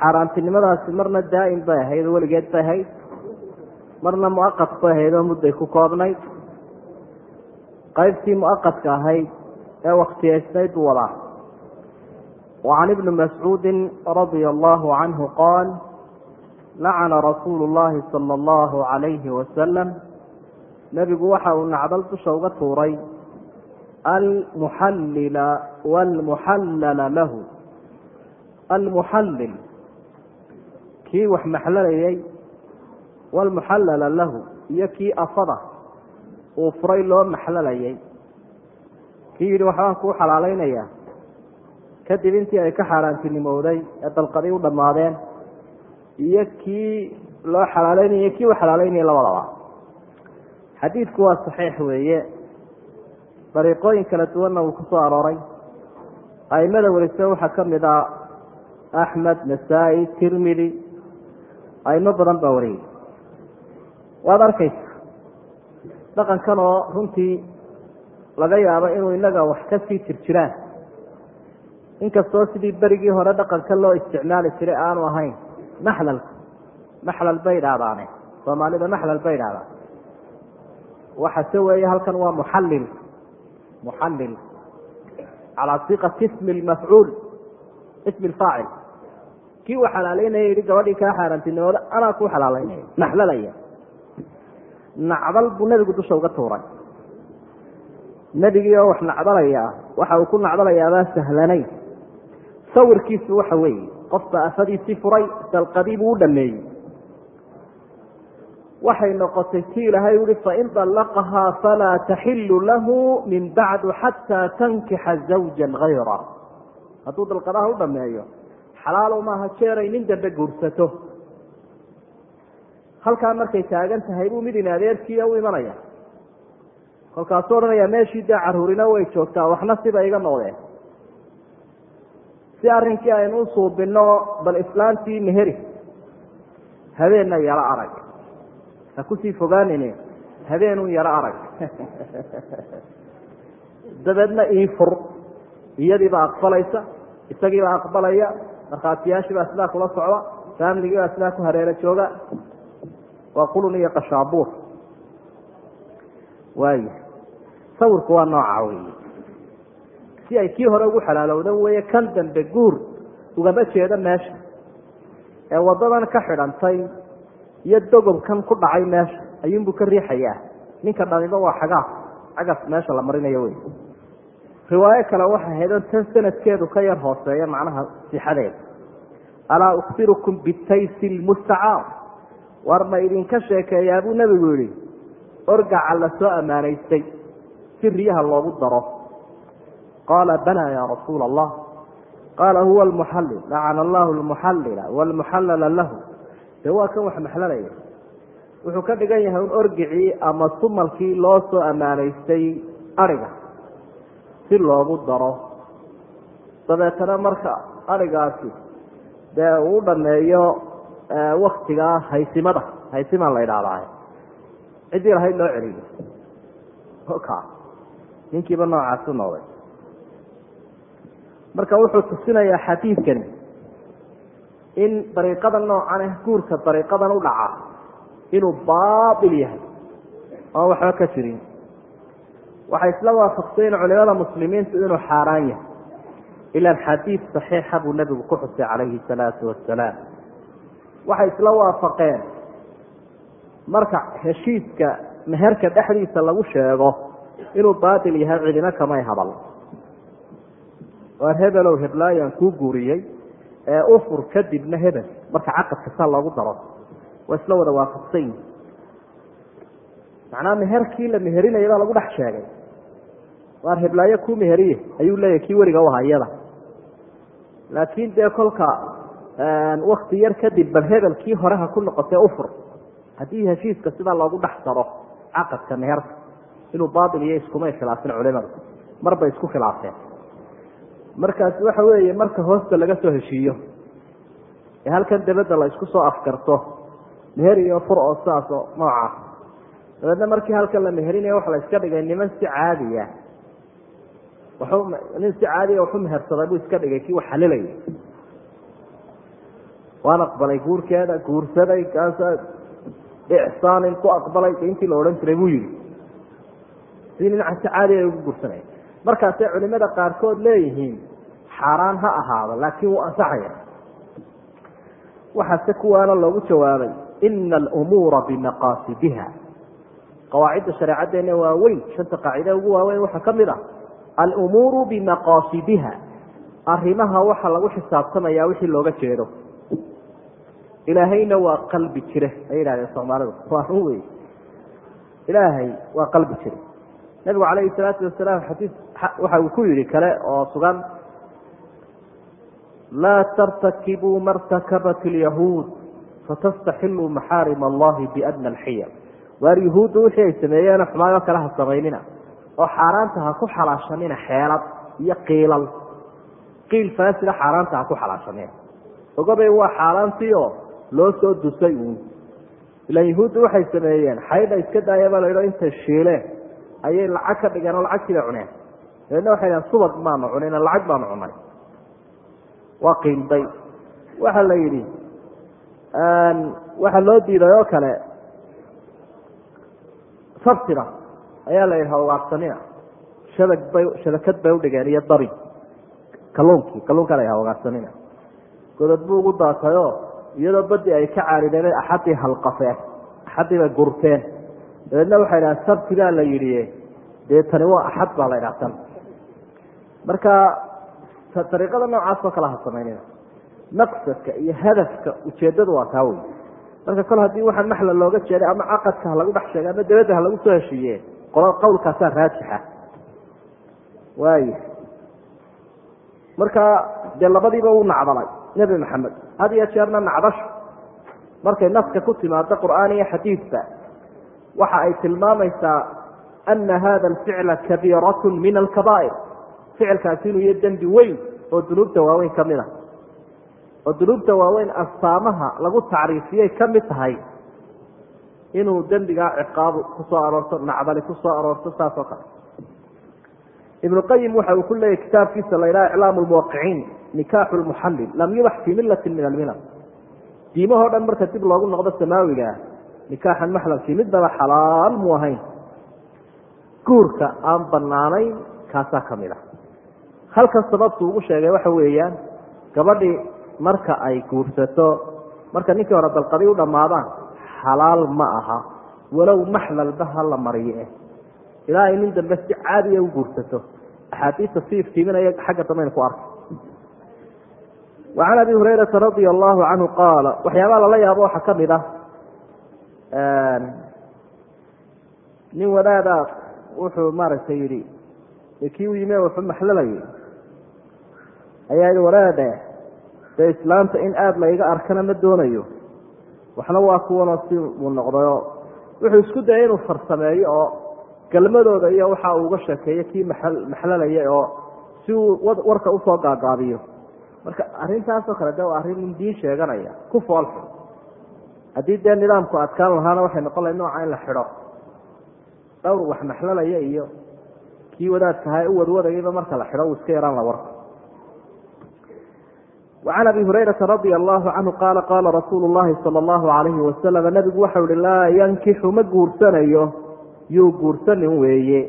xaaraantinimadaasi marna daa-im bay ahayd oo weligeed bay ahayd. Marna muaqad bay ahayd oo mudday ku koobnayd. Qaybtii muaqadka ahayd ee waktiyaysnayd buu wadaa. Wacan ibni mascuudin radia allahu canhu qaal lacana rasuulu llahi sala allahu calayhi wasalam nebigu waxa uu nacdal dusha uga tuuray almuxallila walmuxallala lahu. Almuxallil kii wax maxlalayay walmuxallala lahu iyo kii afada uu furay loo maxlalayay. Kii yidhi waxbaan kuu xalaalaynayaa. Kadib intii ay ka xaaraantinimowday ee dalqadii u dhammaadeen iyo kii loo xalaalaynaya kii uu xalaalaynaya labadaba. Xadiidku waa saxiix weeye. Dariiqooyin kala duwanna uu ku soo arooray. Aimada wariso waxaa ka mid ah axmed nasaa-i tirmidi aimo badan baa wariyay waad arkaysa dhaqankan oo runtii laga yaabo inuu inaga wax ka sii jir jiraan inkastoo sidii berigii hore dhaqanka loo isticmaali jiray aanu ahayn maxlalka maxlal bay idhaahdaane soomaalida maxlal bay idhahdaan waxase weeye halkan waa muxallil muxallil. Calaa siqati ismi lmafcuul ismi lfaacil kii uu xalaaleynaya yihi gabadhii kaa xaaraantinimooda anaa kuu xalaaleynaya maxlalaya nacdal buu nebigu dusha uga tuuray. Nebigii oo wax nacdalaya waxa uu ku nacdalayaabaa sahlanayn sawirkiisu waxa weeye qofba afadiisii furay dalqadiibuu u dhameeyey waxay noqotay ti ilaahay uhi fain طalaqahaa falaa taxilu lahu min bacdu xataa tankixa zawja gayra hadduu dalqadaha u dhameeyo xalaalo maaha jeeray nin dambe guursato. Halkaa markay taagan tahay buu mid in adeerkiia u imanaya. Kolkaasuu odhanaya meeshii dee caruurina way joogtaa waxna siba iga noqdeen. Si arrinkii aynu u suubino bal islaantii meheri habeenna yaro arag. Ha ku sii fogaanine habeenun yaro arag. Dabeedna ii fur. Iyadiibaa aqbalaysa isagiibaa aqbalaya markhaatiyaashiibaa sidaa kula socda faamiligiibaa sidaa ku hareero jooga. Waa qulun iyo qashaabuur waaya sawirku waa nooca weeye si ay kii hore ugu xalaalowda weeye kan dambe guur ugama jeedo meesha. Ee waddadan ka xidhantay iyo dogobkan ku dhacay meesha ayuunbuu ka riixayaa. Ninka dhamiba waa xagaaf cagaf meesha la marinayo wey riwaayo kale waxay haydon tan sanadkeedu ka yar hooseeya macnaha sixadeeda alaa ukbirukum bitaysi lmustacaar war ma idinka sheekeeyaa buu nebigu yihi orgaca la soo ammaanaystay si riyaha loogu daro. Qaala balaa ya rasuula allah qaala huwa almuxallil lacana allahu almuxallila waalmuxallala lahu. Dee waa kan wax maxlalaya. Wuxuu ka dhigan yahay un orgicii ama sumalkii loo soo ammaanaystay ariga si loogu daro. Dabeetana marka arigaasi dee uu dhameeyo waktigaa haysimada haysimaa la idhaahdaa ciddii lahayd loo celiyo ka ninkiiba noocaasi noqday marka wuxuu tusinayaa xadiidkani in dariiqada noocan ah guurka dariiqadan u dhaca inuu baatil yahay. Oon waxba ka jirin waxay isla waafaqsayen culimada muslimiintu inuu xaaraan yahay. Ilan xadiid saxiixa buu nebigu ku xusay calayhi salaatu wasalaam waxay isla waafaqeen marka heshiiska meherka dhexdiisa lagu sheego inuu baatil yahay cidina kamay hadal. Waar hebelow heblaayaan kuu guuriyey ee ufur kadibna hebel marka caqadka saa loogu daro. Waa isla wada waafaqsan yihi macnaha meherkii la meherinaya baa lagu dhex sheegay waar heblaayo kuu meheriye ayuu leeyahy kii weriga u hayada laakiin dee kolka wakti yar kadib bal hebelkii hore ha ku noqotee ufur. Haddii heshiiska sidaa loogu dhex daro caqadka meherka inuu baatil iyo iskumay khilaafin culimadu. Marbay isku khilaafeen. Markaasi waxa weeye marka hoosta laga soo heshiiyo ee halkan dabadda la isku soo afgarto meher iyo fur oo sidaasoo noocaas. Dabeedna markii halkan la meherinayo waxa la iska dhigay niman si caadiya waxu nin si caadiya waxu mehersaday buu iska dhigay kii wax xalilayay waan aqbalay guurkeeda guursaday kaasa ixsaanin ku aqbalay intii la odhan jiray buu yihi si dhinaca si caadi ay ugu guursanaya markaasay culimada qaarkood leeyihiin xaaraan ha ahaado laakiin wuu ansaxaya waxaase kuwaana loogu jawaabay ina alumuura bimaqaasidiha qawaacidda shareecaddeena waa weyn shanta qaacide ugu waaweyn waxaa ka mid ah alumuuru bimaqaasidiha arrimaha waxa lagu xisaabtamaya wixii looga jeedo. Ilaahayna waa qalbi jire ay yidhahdeen soomaalidu. Waa run wey ilaahay waa qalbi jire. Nabigu calayhi salaatu wasalaam xadiis waxa uu ku yidhi kale oo sugan laa tartakibuu martakabat lyahuud fatastaxiluu maxaarim allahi biadna alxiyal waar yahuudda wixii ay sameeyeena xumaayo kale ha samaynina oo xaaraanta ha ku xalaashanina xeelad iyo qiilal. Qiil faasida xaaraanta ha ku xalaashanina. Ogabay waa xaaraantiio loo soo dusay uun ilaan yahuudda waxay sameeyeen xaydha iska daayaba la idho intay shiileen ayay lacag ka dhigeen oo lacagtii bay cuneen. Dabeedna waxay dhahen subag baanu cunayna lacag baanu cunay. Waa qiilday waxa la yidhi waxaa loo diiday oo kale sabtida ayaa la yidhi hawgaagsanina shabag bay shabakad bay udhigeen iyo dari. Kalluunkii kalluunka la yidhi hawgaagsanina godod buu ugu daatayoo iyadoo badi ay ka caarideen axaddii halqafeen axaddii bay gurteen. Dabeedna waxay dhaha sabti baa la yidhi dee tani waa axad baa la ydhaha tan. Marka ariiqada noocaas oo kale ha samaynina maqsadka iyo hadafka ujeedadu waa kaa wey marka kol haddii waxa maxla looga jeeday ama caqadka ha lagu dhex sheegay ama dabadda ha lagu soo heshiiye qowlkaasaa raajixa. Waay. Marka dee labadiiba uu nacdalay nebi maxamed. Had iyo jeerna nacdasho markay naska ku timaado qur'aan iyo xadiidba waxa ay tilmaamaysaa ana hada alficla kabiirat min alkabaa'ir. Ficilkaasi inuu iyo dembi weyn oo dunuubta waaweyn ka mid a oo dunuubta waaweyn astaamaha lagu tacriifiyay ka mid tahay inuu dembigaa ciqaabu ku soo aroorto nacdali ku soo aroorto saas oo kale. Ibnu qayim waxa uu ku leeyahy kitaabkiisa la ydhaha iclaamu lmuwaqiciin nikaaxu lmuxallil lam yubax fii millatin min almilal diimahoo dhan marka dib loogu noqdo samaawiga nikaaxan maxlalkii midnaba xalaal mu ahayn. Guurka aan banaanayn kaasaa ka mid a halkan sababtu ugu sheegay waxa weeyaan gabadhii marka ay guursato marka ninkii hore dalqadii u dhammaadaan xalaal ma aha. Walow maxlalba ha la mariye. Ilaa ay nin dambe si caadiya u guursato. Axaadiista si iftiiminaya xagga dambeyn ku arkay wa can abi hurayrata radia allahu canhu qaala waxyaabaha lala yaabo waxaa ka mid ah nin wadaada wuxuu maaragtay yidhi kii u yimi wuxuu maxlalayay. Ayaa yidhi wadaade dee islaamta in aada layga arkana ma doonayo waxna waa kuwanoo si uu noqdayo. Wuxuu isku dayay inuu farsameeyo oo galmadooda iyo waxa uu uga sheekeeyo kii maxlalaya oo si uu warka u soo gaagaabiyo. Marka arrintaasoo kale de waa arrin diin sheeganaya. Ku foolxun haddii dee nidaamku adkaan lahaana waxay noqon lahay nooca in la xidho. Dhowr wax maxlalaya iyo kii wadaadkaha u wadwadayaba marka la xidho uu iska yaraan la warka وعn abi hurayraa radia allahu canhu qaala qaala rasuulu llahi sala allahu alayhi wasalam nabigu waxau ihi laa yankixu ma guursanayo yuu guursanin weeye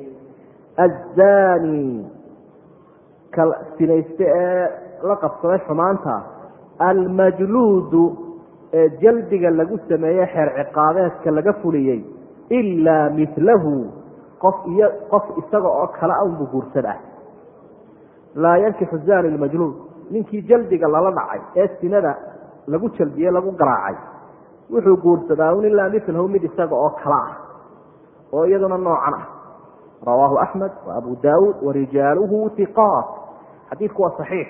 azani ka sinayste ee la qabsaday xumaanta almajluudu ee jalbiga lagu sameeyey xeer ciqaabeedka laga fuliyey ilaa milahu qof iyo qof isaga oo kale unbu guursadaa laa yankixu zani lmajluud ninkii jalbiga lala dhacay ee sinada lagu jalbiye lagu garaacay wuxuu guursadaa un ilaa milahu mid isaga oo kale ah oo iyaduna noocan ah. Rawaahu axmed wa abu daauud warijaaluhu iqaat xadiidku waa saxiix.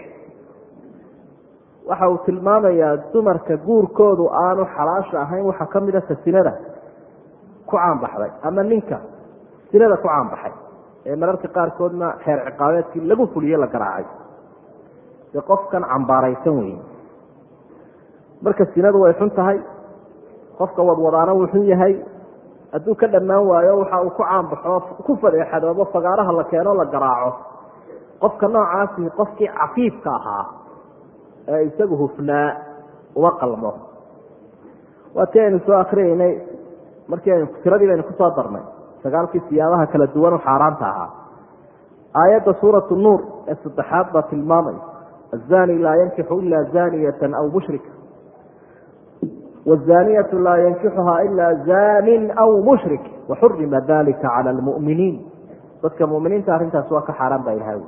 Waxa uu tilmaamayaa dumarka guurkoodu aanu xalaasha ahayn waxaa ka mida ka sinada ku caanbaxday ama ninka sinada ku caanbaxay ee mararka qaarkoodna xeer ciqaabeedkii lagu fuliye la garaacay de qofkan cambaaraysan wey marka sinadu way xun tahay qofka wadwadaana wuu xun yahay hadduu ka dhammaan waayo waxa uu ku caanbaxo ku fadeexadoobo fagaaraha la keeno la garaaco. Qofka noocaasi qofkii cafiifka ahaa ee isagu hufnaa uma qalmo. Waa tii aynu soo akriyeynay markii aynu tiradii baynu ku soo darnay sagaalkii siyaabaha kala duwan u xaaraanta ahaa. Aayadda suuratu nuur ee saddexaad baa tilmaamay azani laa yankixu ila zaniyata aw mushrika wazaniyatu laa yankixuha ila zanin aw mushrik waxurima dalika cala lmu'miniin dadka muminiinta arrintaas waa ka xaaraan baa ilahay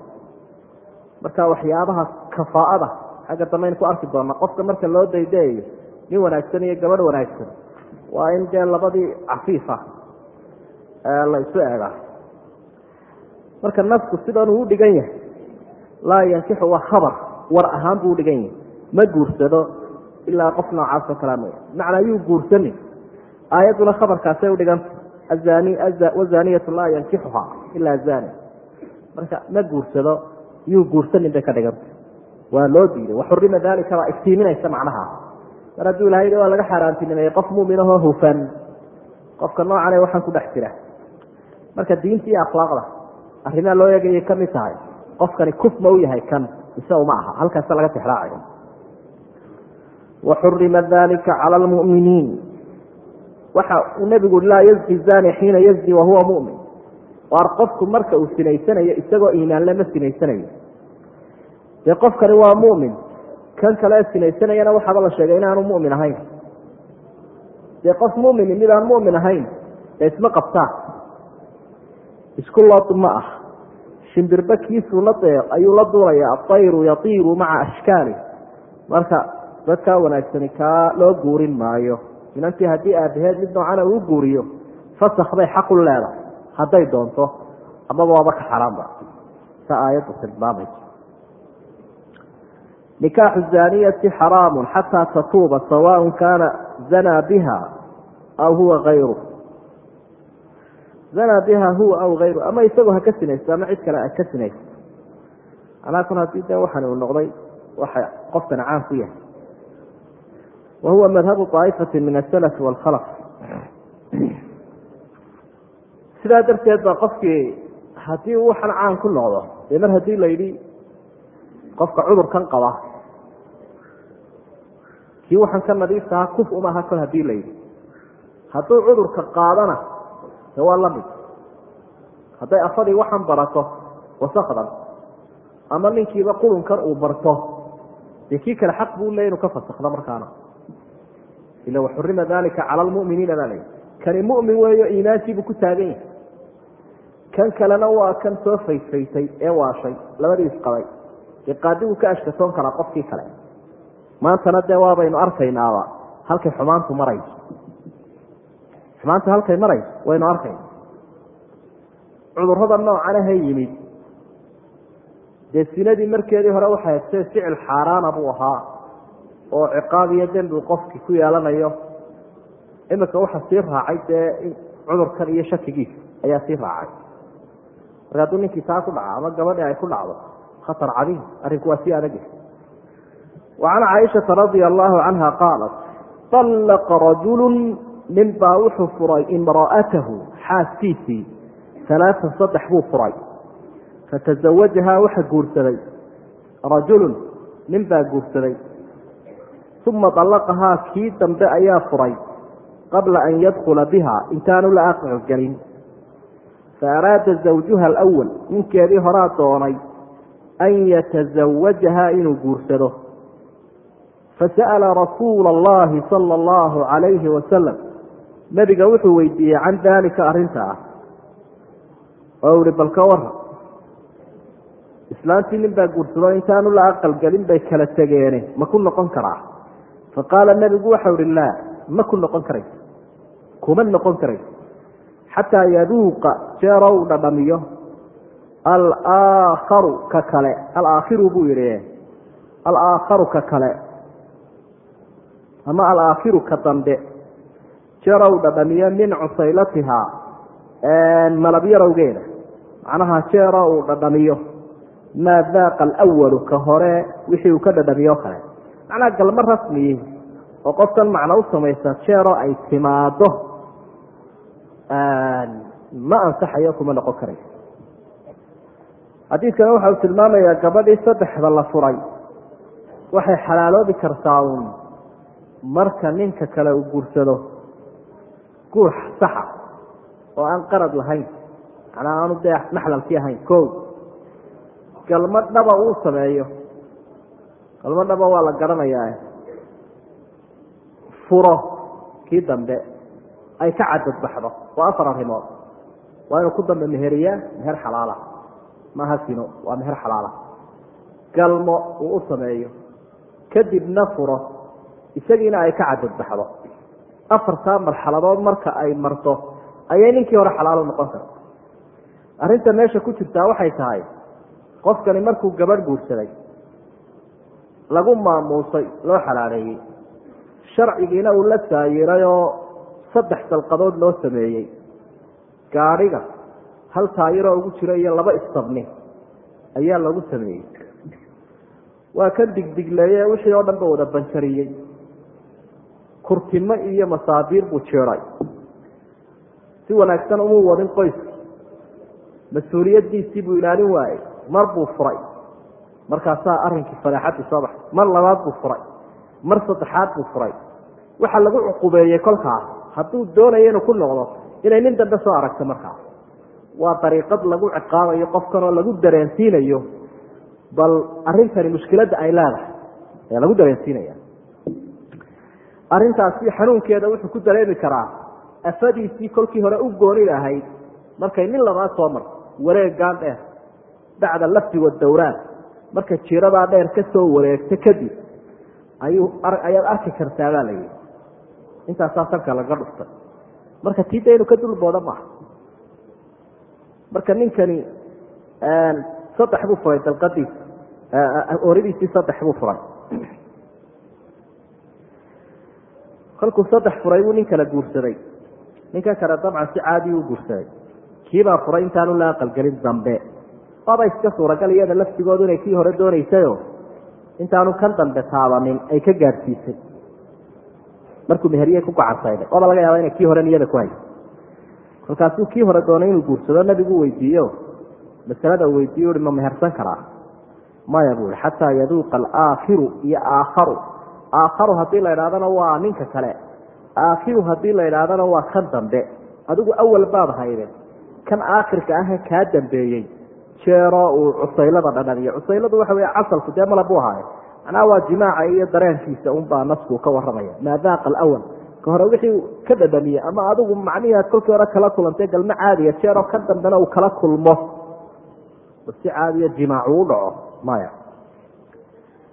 marka waxyaabaha kafaa'ada xagga dambeyn ku arki doona qofka marka loo daydayayo nin wanaagsan iyo gabadh wanaagsan waa in dee labadii cafiifa la isu eegaa marka nafku sidan uu udhigan yahay laa yankixu waa khabar war ahaan buu udhigan yahay. Ma guursado ilaa qof noocaasoo kalea mooya macnaa yuu guursanin aayadduna khabarkaasay udhiganta azani wazaniyatu laa yankixuha ilaa zani marka ma guursado yuu guursanin bay ka dhiganta waa loo diiday. Waxurima dalika baa iftiiminaysa macnaha. Mar hadduu ilahay waa laga xaaraantinimeeyey qof muminahoo hufan. Qofka noocan ee waxaan ku dhex jira. Marka diinta iyo akhlaaqda arrimaa loo eegayay ka tahay. Qofkani kuf ma u yahay kan mise uma aha halkaasa laga tixraacayo. Waxurima dalika cala lmu'miniin waxa uu nebigu laa yazni zani xiina yazni wahuwa mumin. Waar qofku marka uu sinaysanayo isagoo iimaanle ma sinaysanayo dee qofkani waa mumin. Kan kale sinaysanayana waxaaba la sheegay inaanu mumin ahayn. Dee qof mumini mid aan mumin ahayn dee isma qabtaa isku lood ma ah shimbirba kiisuu la dee ayuu la duulaya atayru yatiiru maca ashkaali. Marka dadkaa wanaagsani kaa loo guurin maayo. Inantii haddii aabaheed mid noocana uu guuriyo fasak bay xaq u leedahay hadday doonto amaba waaba ka xaraamba sa aayaddu tilmaamayso nikaaxu zaniyati xaraamu xataa tatuuba sawaء kaana zanaa biha aw huwa ayru zanaa biha huwa aw hayru ama isagoo ha ka sinaysto ama cid kale a ka sinaysto. Manaa kun haddii de waxani uu noqday waxa qofkana caan ku yahay. Wa huwa madhabu طaa'ifati min asalaf wاlkhalaf sidaa darteed ba qofkii haddii waxan caan ku noqdo dee mar haddii la yidhi qofka cudurkan qaba kii waxaan ka nadiiftahaa kuf umaha kol haddii la yidhi. Hadduu cudurka qaadana de waa la mid hadday afadii waxan barato wasakdan ama ninkiiba qurunkan uu barto. Dee kii kale xaq buu leey inuu ka fasakdo markaana. Ila waxurima dalika cala lmu'miniina baa layihi kani mu'min weeyo iimaankiibuu ku taagan yahay. Kan kalena waa kan soo faysfaysay ee waashay labadii isqabay. Dee ka ashkatoon karaa qofkii kale. Maantana dee waabaynu arkaynaaba halkay xumaantu marayso maanta halkay marayso waynu arkay. Cudurada noocanaha yimid. Dee sinadii markeedii hore waxay haystee ficil xaaraana buu ahaa oo ciqaab iyo dembigu qofki ku yeelanayo iminka waxa sii raacay dee cudurkan iyo shakigiisa ayaa sii raacay. Marka hadduu ninkii saa ku dhaca ama gabadhii ay ku dhacdo khatar cadiim arrinku waa sii adag wacan caaishata radia allaahu canha qaalat allaqa rajulu nin baa wuxuu furay imra'atahu xaaskiisii. Alaaan saddex buu furay. Fatazawajahaa waxa guursaday. Rajulun nin baa guursaday. Uma dallaqahaa kii dambe ayaa furay. Qabla an yadkula biha intaanu la aqicgelin fa araada zawjuha alawal ninkeedii horaa doonay an yatazawajahaa inuu guursado. Fasa'ala rasuula allahi sala allahu calayhi wasalam nebiga wuxuu weydiiyey can dalika arrinta ah? Oo ihi balka wara islaantii nin baa guursado intaanu la aqalgelin bay kala tegeene ma ku noqon karaa. Faqaala nebigu waxau ihi laa ma ku noqon karayso kuma noqon karayso xataa yaduuqa jeero uu dhadhamiyo. Alaakharu ka kale. Alaakhiru buu yihi alaakharu ka kale. Ama alaakhiru ka dambe jeero uu dhadhamiyo min cusaylatihaa malabyarowgeeda macnaha jeero uu dhadhamiyo maa daaqa alawalu ka hore wixii uu ka dhadhamiyo kale. Macnaha galmo rasmiyi oo qofkan macno u samaysa jeero ay timaado ma ansaxayo kuma noqon karayso xadiidkana waxa uu tilmaamayaa gabadhii saddexda la furay waxay xalaaloobi kartaa uun marka ninka kale uu guursado guur saxa oo aan qarad lahayn. Manaa aanu dee maxlalkii ahayn ko galmo dhaba uu sameeyo. Galmo dhaba waa la garanayaa. Furo. Kii dambe ay ka cadadbaxdo waa afar arrimood. Waa inuu ku dambe meheriyaa meher xalaala maaha sino waa meher xalaala galmo uu u sameeyo. Kadibna furo. Isagiina ay ka cadadbaxdo afartaa marxaladood marka ay marto ayay ninkii hore xalaalo noqon karta. Arrinta meesha ku jirtaa waxay tahay qofkani markuu gabadh guursaday lagu maamuusay loo xalaaleeyey. Sharcigiina uu la saayiray oo saddex dalqadood loo sameeyey. Gaadhiga hal taayiroo ugu jiro iyo laba istabni ayaa lagu sameeyey. Waa ka digdigleeye wixii oo dhan ba wada banjariyey kurtimo iyo masaabiir buu jiray si wanaagsan umuu wadin qoyski mas'uuliyaddiisii buu ilaalin waayey. Mar buu furay. Markaasaa arrinkii fadeexadii soo baxay. Mar labaad buu furay. Mar saddexaad buu furay. Waxaa lagu cuqubeeyey kolkaas hadduu doonayo inuu ku noqdo inay nin dambe soo aragto markaas. Waa dariiqad lagu ciqaabayo qofkan oo lagu dareensiinayo. Bal arrintani mushkiladda ay leedahay ayaa lagu dareensiinaya arrintaasi xanuunkeeda wuxuu ku dareemi karaa afadiisii kolkii hore u gooni lahayd. Markay nin labaad soo marto wareegaan dheer bacda lafdi wadawraan marka jiradaa dheer ka soo wareegto kadib ayaad arki kartaa baa layihi intaasaa sanka laga dhuftay marka tii da inu ka dulbooda maaha marka ninkani saddex buu furay dalqadiisa oridiisii saddex buu furay kolkuu saddex furay buu nin kale guursaday. Ninkan kale dabcan si caadi u guursaday. Kiibaa furay intaanu la aqalgelin dambe. Waaba iska suuragal iyada laftigoodu inay kii hore doonaysayo. Intaanu kan dambe taabanin ay ka gaadhsiisay markuu meheriyey ku gacansayday waaba laga yaaba inay kii hore niyada ku hayso. Kolkaasuu kii hore doonay inuu guursado nabigu weydiiyo. Masalada uu weydiiye uhi ma mehersan karaa? Maya buu ihi xataa yaduuqa alaakhiru iyo aakharu aakharu haddii la idhahdana waa ninka kale aakhiru haddii la idhaahdana waa kan dambe. Adigu awal baad hayde kan aakhirka ah kaa dambeeyey. Jeeroo uu cusaylada dhadhamiyo cusayladu waxa wey casalku dee malab u ahaaye macnaha waa jimaaca iyo dareenkiisa unbaa nasku ka waramaya maa daaqa alawal ka hore wixii ka dhadhamiyey ama adigu macnihii aad kolkii hore kala kulantay galmo caadiya jeeroo kan dambena uu kala kulmo. Si caadiya jimaacu u dhaco maya.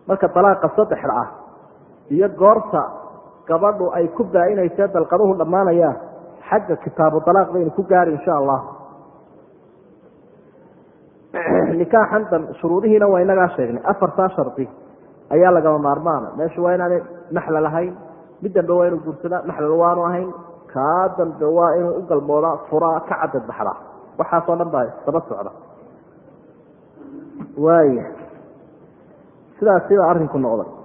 Marka dalaaqa saddexda ah iyo goorta gabadhu ay ku baa-inaysa dalqaduhu dhammaanayaan xagga kitaabu dalaaq baynu ku gaari insha allah. Nikaaxan dan shuruudihiina waa inagaa sheegnay. Afartaa shardi ayaa lagama maarmaana meeshu waa inaanay maxlal ahayn mid dambe waa inuu guursadaa maxlal waanu ahayn kaa dambe waa inuu u galmoodaa furaa ka cadad baxdaa. Waxaasoo dhan baa daba socda. Waaya sidaas sidaa arrinku noqday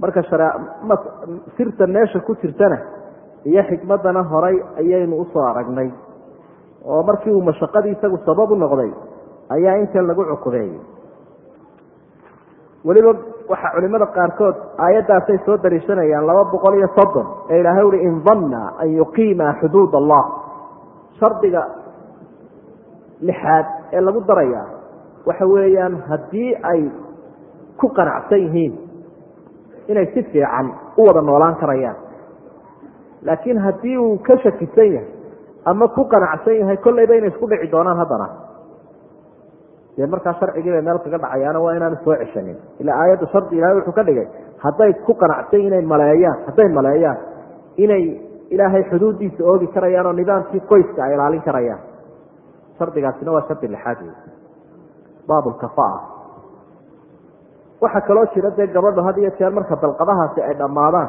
marka sirta meesha ku jirtana iyo xikmaddana horay ayaynu u soo aragnay. Oo markii uu mashaqadii isagu sabab u noqday ayaa intan lagu cuqubeeyey weliba waxaa culimada qaarkood aayaddaasay soo dariishanayaan laba boqol iyo soddon ee ilaahay uhi in danna an yuqiima xuduud allah. Shardiga lixaad ee lagu darayaa waxa weeyaan haddii ay ku qanacsan yihiin inay si fiican u wada noolaan karayaan. Laakiin haddii uu ka shakisan yahay ama ku qanacsan yahay kollayba inay isku dhici doonaan haddana. Dee markaa sharcigii bay meel kaga dhacayaana waa inaanu soo ceshanin. Ilaa aayadda shardi ilahay wuxuu ka dhigay hadday ku qanacsan inay maleeyaan hadday maleeyaan inay ilaahay xuduuddiisa oogi karayaan oo nidaamkii qoyska ay ilaalin karayaan. Shardigaasina waa shardi lixaad wey baabulkafaa waxaa kaloo jira dee gabadhu had iyo jeer marka dalqadahaasi ay dhammaadaan.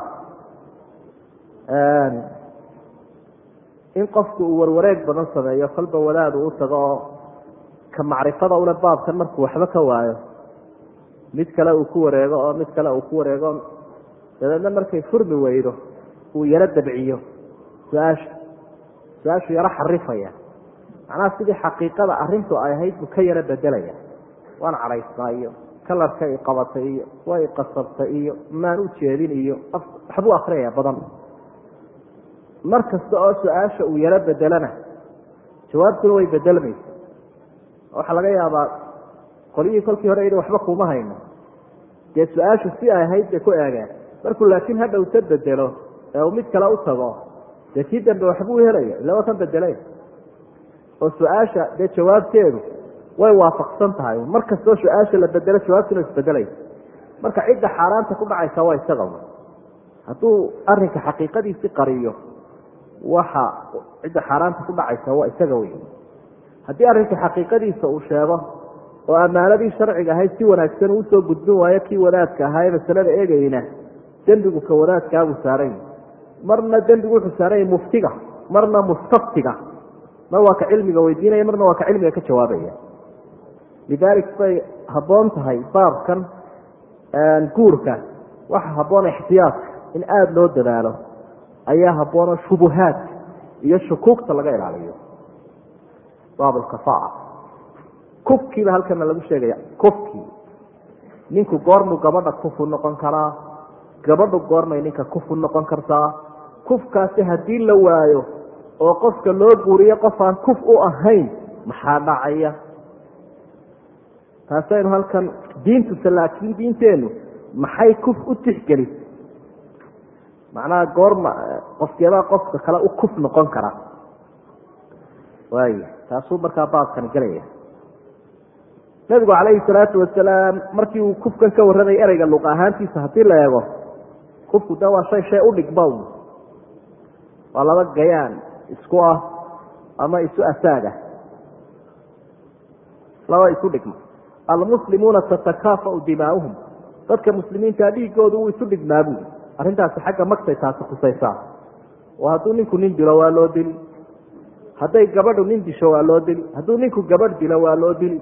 In qofku uu warwareeg badan sameeyo kolba wadaadu u tago oo ka macrifada ule baabkan markuu waxba ka waayo mid kale uu ku wareego oo mid kale uu ku wareego dabeedna markay furmi weydo uu yaro dabciyo su'aasha su'aashu yaro xarifaya macnaha sidii xaqiiqada arrintu ay ahayd buu ka yaro bedelaya waan cadhaysnaa iyo kalarka i qabatay iyo way qasabtay iyo maan u jeedin iyo waxbuu akriyaya badan. Mar kasta oo su'aasha uu yaro bedelana jawaabtuna way bedelmaysa waxaa laga yaabaa qolyihii kolkii hore yidhi waxba kuma hayno. Dee su'aashu si ay ahayd bay ku eegeen markuu laakiin hadhowta bedelo ee uu mid kale u tago dee kii dambe waxbuu helaya illa waa kan bedelay oo su'aasha dee jawaabteedu way waafaqsan tahay. Mar su'aasha la bedelo jawaabtuna isbedelaysa marka cidda xaaraanta ku dhacaysa waa isaga hadduu arinka xaqiiqadiisi qariyo waxa cidda xaaraanta ku dhacaysa waa isaga wey haddii arrinka xaqiiqadiisa uu sheego oo ammaanadii sharciga ahayd si wanaagsan uu gudbin waayo kii wadaadka ahaa ee masalada eegayna dembigu ka wadaadkaabuu saaran yahi marna dembigu wuxuu saaran yahay muftiga marna mustaftiga. Mar waa ka cilmiga weydiinaya marna waa ka cilmiga ka jawaabaya lidaalik bay habboon tahay baabkan guurka. Waxa habboon ixtiyaadka. In aada loo dadaalo ayaa habboonoo shubuhaadka iyo shukuugta laga ilaaliyo. Baabulkafaa kufkiiba halkana lagu sheegaya kufkii. Ninku goormuu gabadha kufu noqon karaa gabadhu goormay ninka kufu noqon kartaa. Kufkaasi haddii la waayo oo qofka loo guuriyo qof aan kuf u ahayn maxaa dhacaya taasaynu halkan diintuse laakiin diinteennu maxay kuf u tixgelisay macnaha goorma qofkeebaa qofka kale u kuf noqon kara. Waaya taasuu markaa baabkani gelaya. Nabigu calayhi salaatu wasalaam markii uu kufkan ka warramay ereyga luq ahaantiisa haddii la eego kufku da waa shay shay udhigma waa laba gayaan isku ah ama isu asaaga laba isu dhigma almuslimuuna tatakaafau dimaauhum dadka muslimiinta dhiigoodu wuu isu dhigmaabu arrintaasi xagga magtay taasi khusaysaa. Oo hadduu ninku nin dilo waa loo dili hadday gabadhu nin disho waa loo dili hadduu ninku gabadh dilo waa loo dili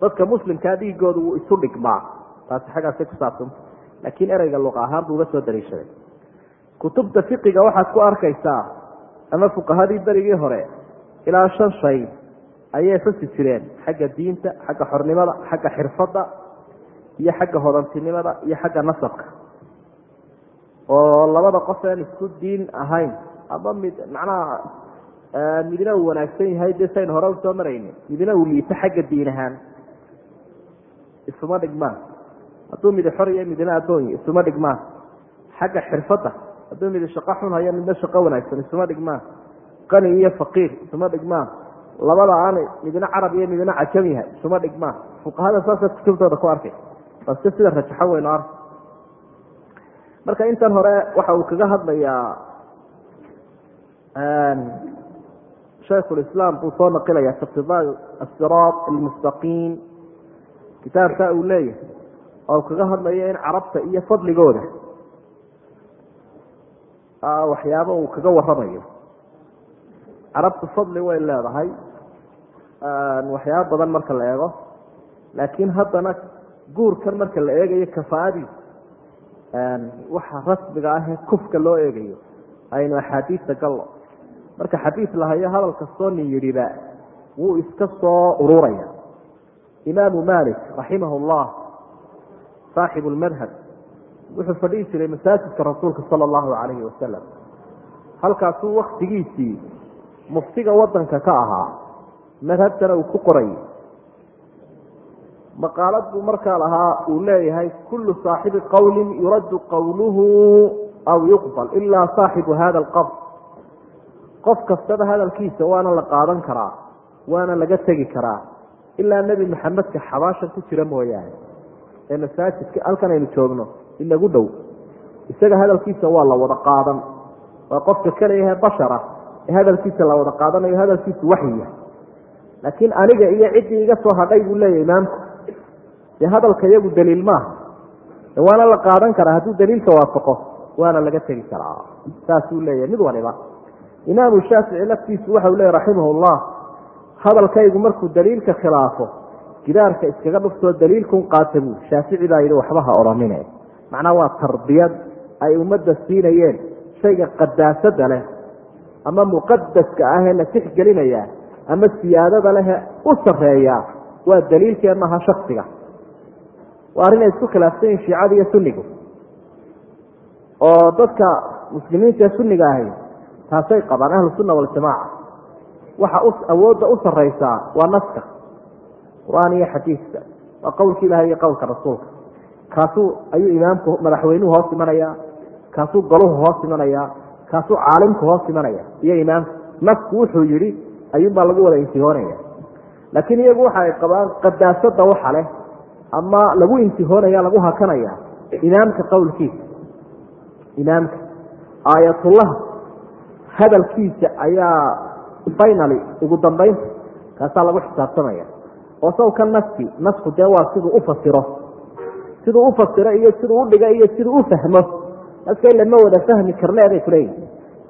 dadka muslimkaa dhiigoodu wuu isu dhigmaa. Taasi xaggaasay ku saabsanta laakiin ereyga luq ahaan buu uga soo dariishaday. Kutubta fiqiga waxaad ku arkaysaa ama fuqahadii berigii hore ilaa shan shay ayay xusi jireen xagga diinta xagga xornimada xagga xirfadda iyo xagga hodantinimada iyo xagga nasabka. Oo labada qof aan isku diin ahayn. Ama mid macnaha midna uu wanaagsan yahay dee saynu hore u soo marayni. Midna uu liito xagga diin ahaan. Isuma dhigmaan hadduu midi xor iyo midna addoon isuma dhigmaan xagga xirfadda. Hadduu midi shaqo xun hayo midna shaqo wanaagsan isuma dhigmaan qani iyo faqiir isuma dhigmaan labada aan midna carab iyo midna cajam yahay. Isuma dhigmaan fuqahada saasaad kutubtooda ku arkay. Baske sida rajaxo weynu ark marka intan hore waxa uu kaga hadlayaa shaykhulislaam buu soo naqilaya iqtidaa asiraat almustaqiim kitaabka uu leeyahay oo kaga hadlayo in carabta iyo fadligooda waxyaabo uu kaga waramayo carabtu fadli way leedahay waxyaabo badan marka la eego laakiin haddana guurkan marka la eegayo kafaa'adiisa waxa rasmiga ahee kufka loo eegayo aynu axaadiista gallo. Marka xadiis lahayo hadal kastoo nin yidhiba wuu iska soo ururaya imaamu malik raximah llah saaxibu lmadhab wuxuu fadhihi jiray masaajidka rasuulka sala allahu calayhi wasalam halkaasuu waktigiisii muftiga wadanka ka ahaa madhabtana uu ku qorayay maqaalad buu markaa lahaa uu leeyahay kullu saaxibi qowlin yuraddu qowluhu aw yuqbal ilaa saaxibu hada alqabr qof kastaba hadalkiisa waana la qaadan karaa waana laga tegi karaa ilaa nebi maxamedka xabaashan ku jira mooyaane. Ee masaajidka halkan aynu joogno inagu dhow. Isaga hadalkiisa waa la wada qaadan. Waa qofka kaleyahe bashara ee hadalkiisa la wada qaadanayo hadalkiisu waxyiya laakiin aniga iyo ciddii iga soo hadhay buu leeyahy imaamku dee hadalka iyagu daliil maaha waana la qaadan karaa hadduu daliilka waafaqo waana laga tegi karaa. Saasuu leeyahy mid waliba. Imaamu shaafici laftiisu waxau leeyahy raximah llah hadalkaygu markuu daliilka khilaafo gidaarka iskaga dhuftoo daliilkun qaata buu. Shaafici baa yidhi waxba ha odhanine macnaha waa tarbiyad ay ummadda siinayeen shayga qadaasada leh ama muqadaska ahee la tixgelinaya ama siyaadada lehe u sareeya waa daliilkee maaha shaksiga waa arrin ay isku khilaafsan yihiin shiicada iyo sunnigu. Oo dadka muslimiinta ee sunniga ahi taasay qabaan ahlu sunna waljamaaca waxa awoodda u sarraysaa waa naska qur'aan iyo xadiiska waa qowlka ilahay iyo qowlka rasuulka. Kaasuu ayuu imaamku madaxweynuhu hoos imanayaa kaasuu goluhu hoos imanayaa kaasuu caalimku hoos imanaya. Iyo imaamku nasku wuxuu yidhi ayuunbaa lagu wada intihoonaya laakiin iyagu waxa ay qabaan qadaasada waxa leh ama lagu intihoonaya lagu hakanaya imaamka qowlkiisa. Imaamka aayatullaha hadalkiisa ayaa finaly ugu dambaynta kaasaa lagu xisaabtamaya oo sawka naski nasku dee waa siduu ufasiro siduu ufasiro iyo siduu udhiga iyo siduu ufahmo naska ila ma wada fahmi karne bay kuleeyihin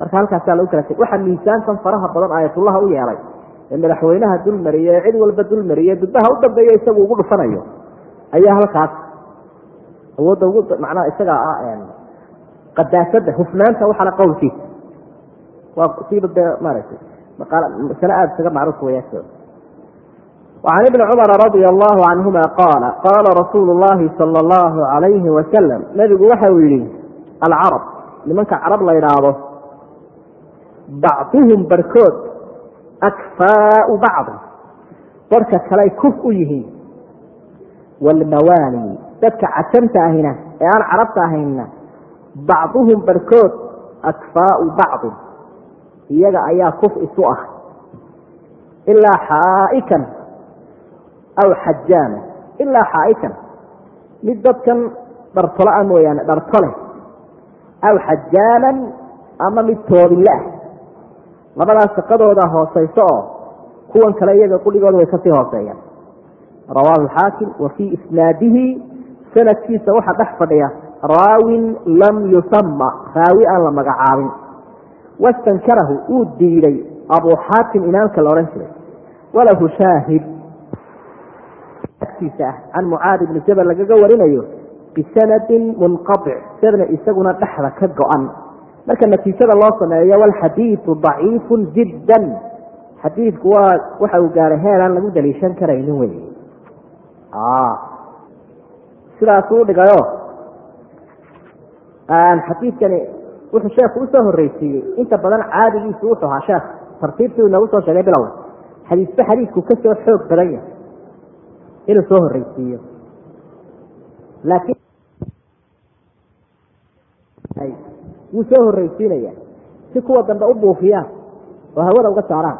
marka halkaasaa lagu kala waxaa miisaankan faraha badan aayatullaha u yeelay ee madaxweynaha dulmariye ee cid walba dulmariye dudbaha u dambeeya isagu ugu dhufanayo ayaa halkaas awoodda ugu macnaha isagaa ah qadaasada hufnaanta waxaana qowlkiisa waa siiba dee maaragtay masale aada isaga macruuf weya وعن ابن cمر رضي الله عنهma qاaل qاla رasuuل اللhi صلى الله عليه وسلم نbigu waxa uu yihi alcرب nimanka carab la idhaahdo bacduhum barkood akfaau bacdi barka kaley kuf u yihiin waalmawaali dadka cajamta ahina ee aan carabta ahaynna bacduhum barkood akfaau bacdin iyaga ayaa kuf isu ah ilaa xaaikan aw xajaana ilaa xaaikan mid dadkan dhartolaa mooyaane dhartole aw xajaanan ama mid toobinleah labadaas shaqadooda hooseyso oo kuwan kale iyaga qudhigooda way ka sii hooseeyaan. Rawaahu xaakim wa fii isnaadihi sanadkiisa waxaa dhex fadhiya raawin lam yusama raawi aan la magacaabin. Wastankarahu uu diiday abu xaakim imaamka la odhan jiray. Walahu shaahid. Agtiisa ah can mucaadi bni jabal lagaga warinayo bisanadin munqaic sadna isaguna dhexda ka go-an marka natiijada loo sameeyo walxadiidu daciifu jiddan. Xadiidku waa waxa uu gaaray heer aan lagu daliishan karaynin wey sidaasuu udhigayo xadiidkani wuxuu sheekhu u soo horreysiiyey inta badan caadigiisu wuxuu ahaa sheekh. Tartiibtii inoogu soo sheegay bilowga xadiisba xadiidku ka soo xoog badan yahay. Inuu soo horreysiiyo laakiin wuu soo horreysiinaya si kuwa dambe u buufiyaan oo hawada uga saaraan.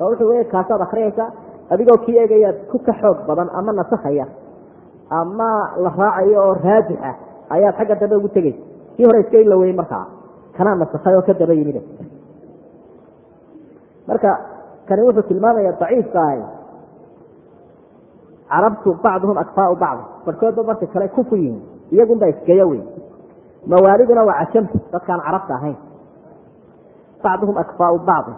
Oo wuxuu wey kaasaad akriyaysaa adigoo kii eegayaad ku ka xoog badan ama nasakhaya ama la raacayo oo raajix ah ayaad xagga dambe ugu tegeysa kii hore iska iloweyey markaa kanaa nasakhay oo ka daba yimid. Marka kani wuxuu tilmaamaya daciifka ahay carabtu bacduhum akfaau bacd. Barhkoodba marka kale kufu yihiin iyagunbaa isgeeyo wey mawaaliduna waa cajamta dadkaan carabta ahayn. Bacduhum akfaau bacdi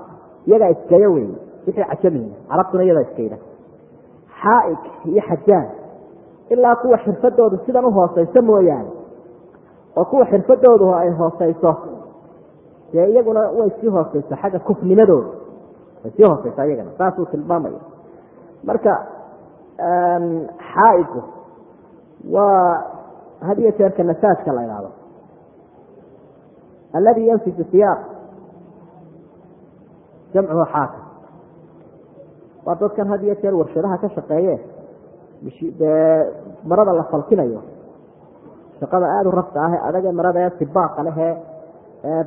iyagaa isgeeyo wey wixii cajamihiin carabtuna iyadaa isgeyda xaaig iyo xajaan ilaa kuwa xirfadoodu sidan u hooseyso mooyaane oo kuwa xirfadoodu ay hooseyso dee iyaguna way sii hooseyso xagga kufnimadooda way sii hooseysaa iyagana saasuu tilmaamaya. Marka xaaigu waa had iyo jeerka nasaajka la idhaahdo alladii yansiju siyaaq jamcuhu xaakim waa dadkan had iyo jeer warshadaha ka shaqeeye marada la falkinayo shaqada aada u rafta ah adage marada ee sibaaqa lehee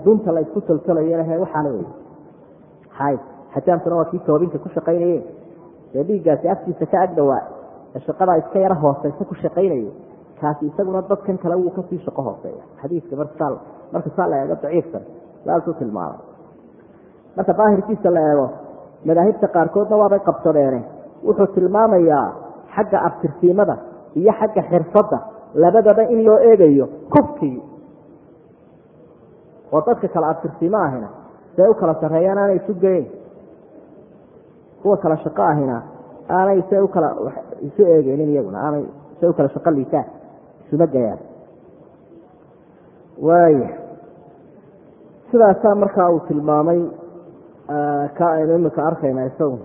dunta la isku toltolayo lehe waxaana wey xaayig xajaamkuna waa kii toobinka ku shaqaynaye dee dhiiggaasi afkiisa ka agdhowaa ee shaqadaa iska yaro hooseysa ku shaqaynayo kaasi isaguna dadkan kale wuu ka sii shaqo hooseeya. Xadiiska marka saa la eego daciifkan saasuu tilmaamay marka daahirkiisa la eego madaahibta qaarkoodna waabay qabsadeene wuxuu tilmaamayaa xagga abtirsiimada iyo xagga xirfadda labadaba in loo eegayo kofkii oo dadka kale abtirsiimo ahina siay u kala sarreeyaan aanay isu geyn. Kuwa kale shaqo ahina aanay say u kala isu eegeynin iyaguna aanay say u kala shaqo liitaan isuma waaya sidaasaa markaa uu tilmaamay ka aynu imika arkayna isagu.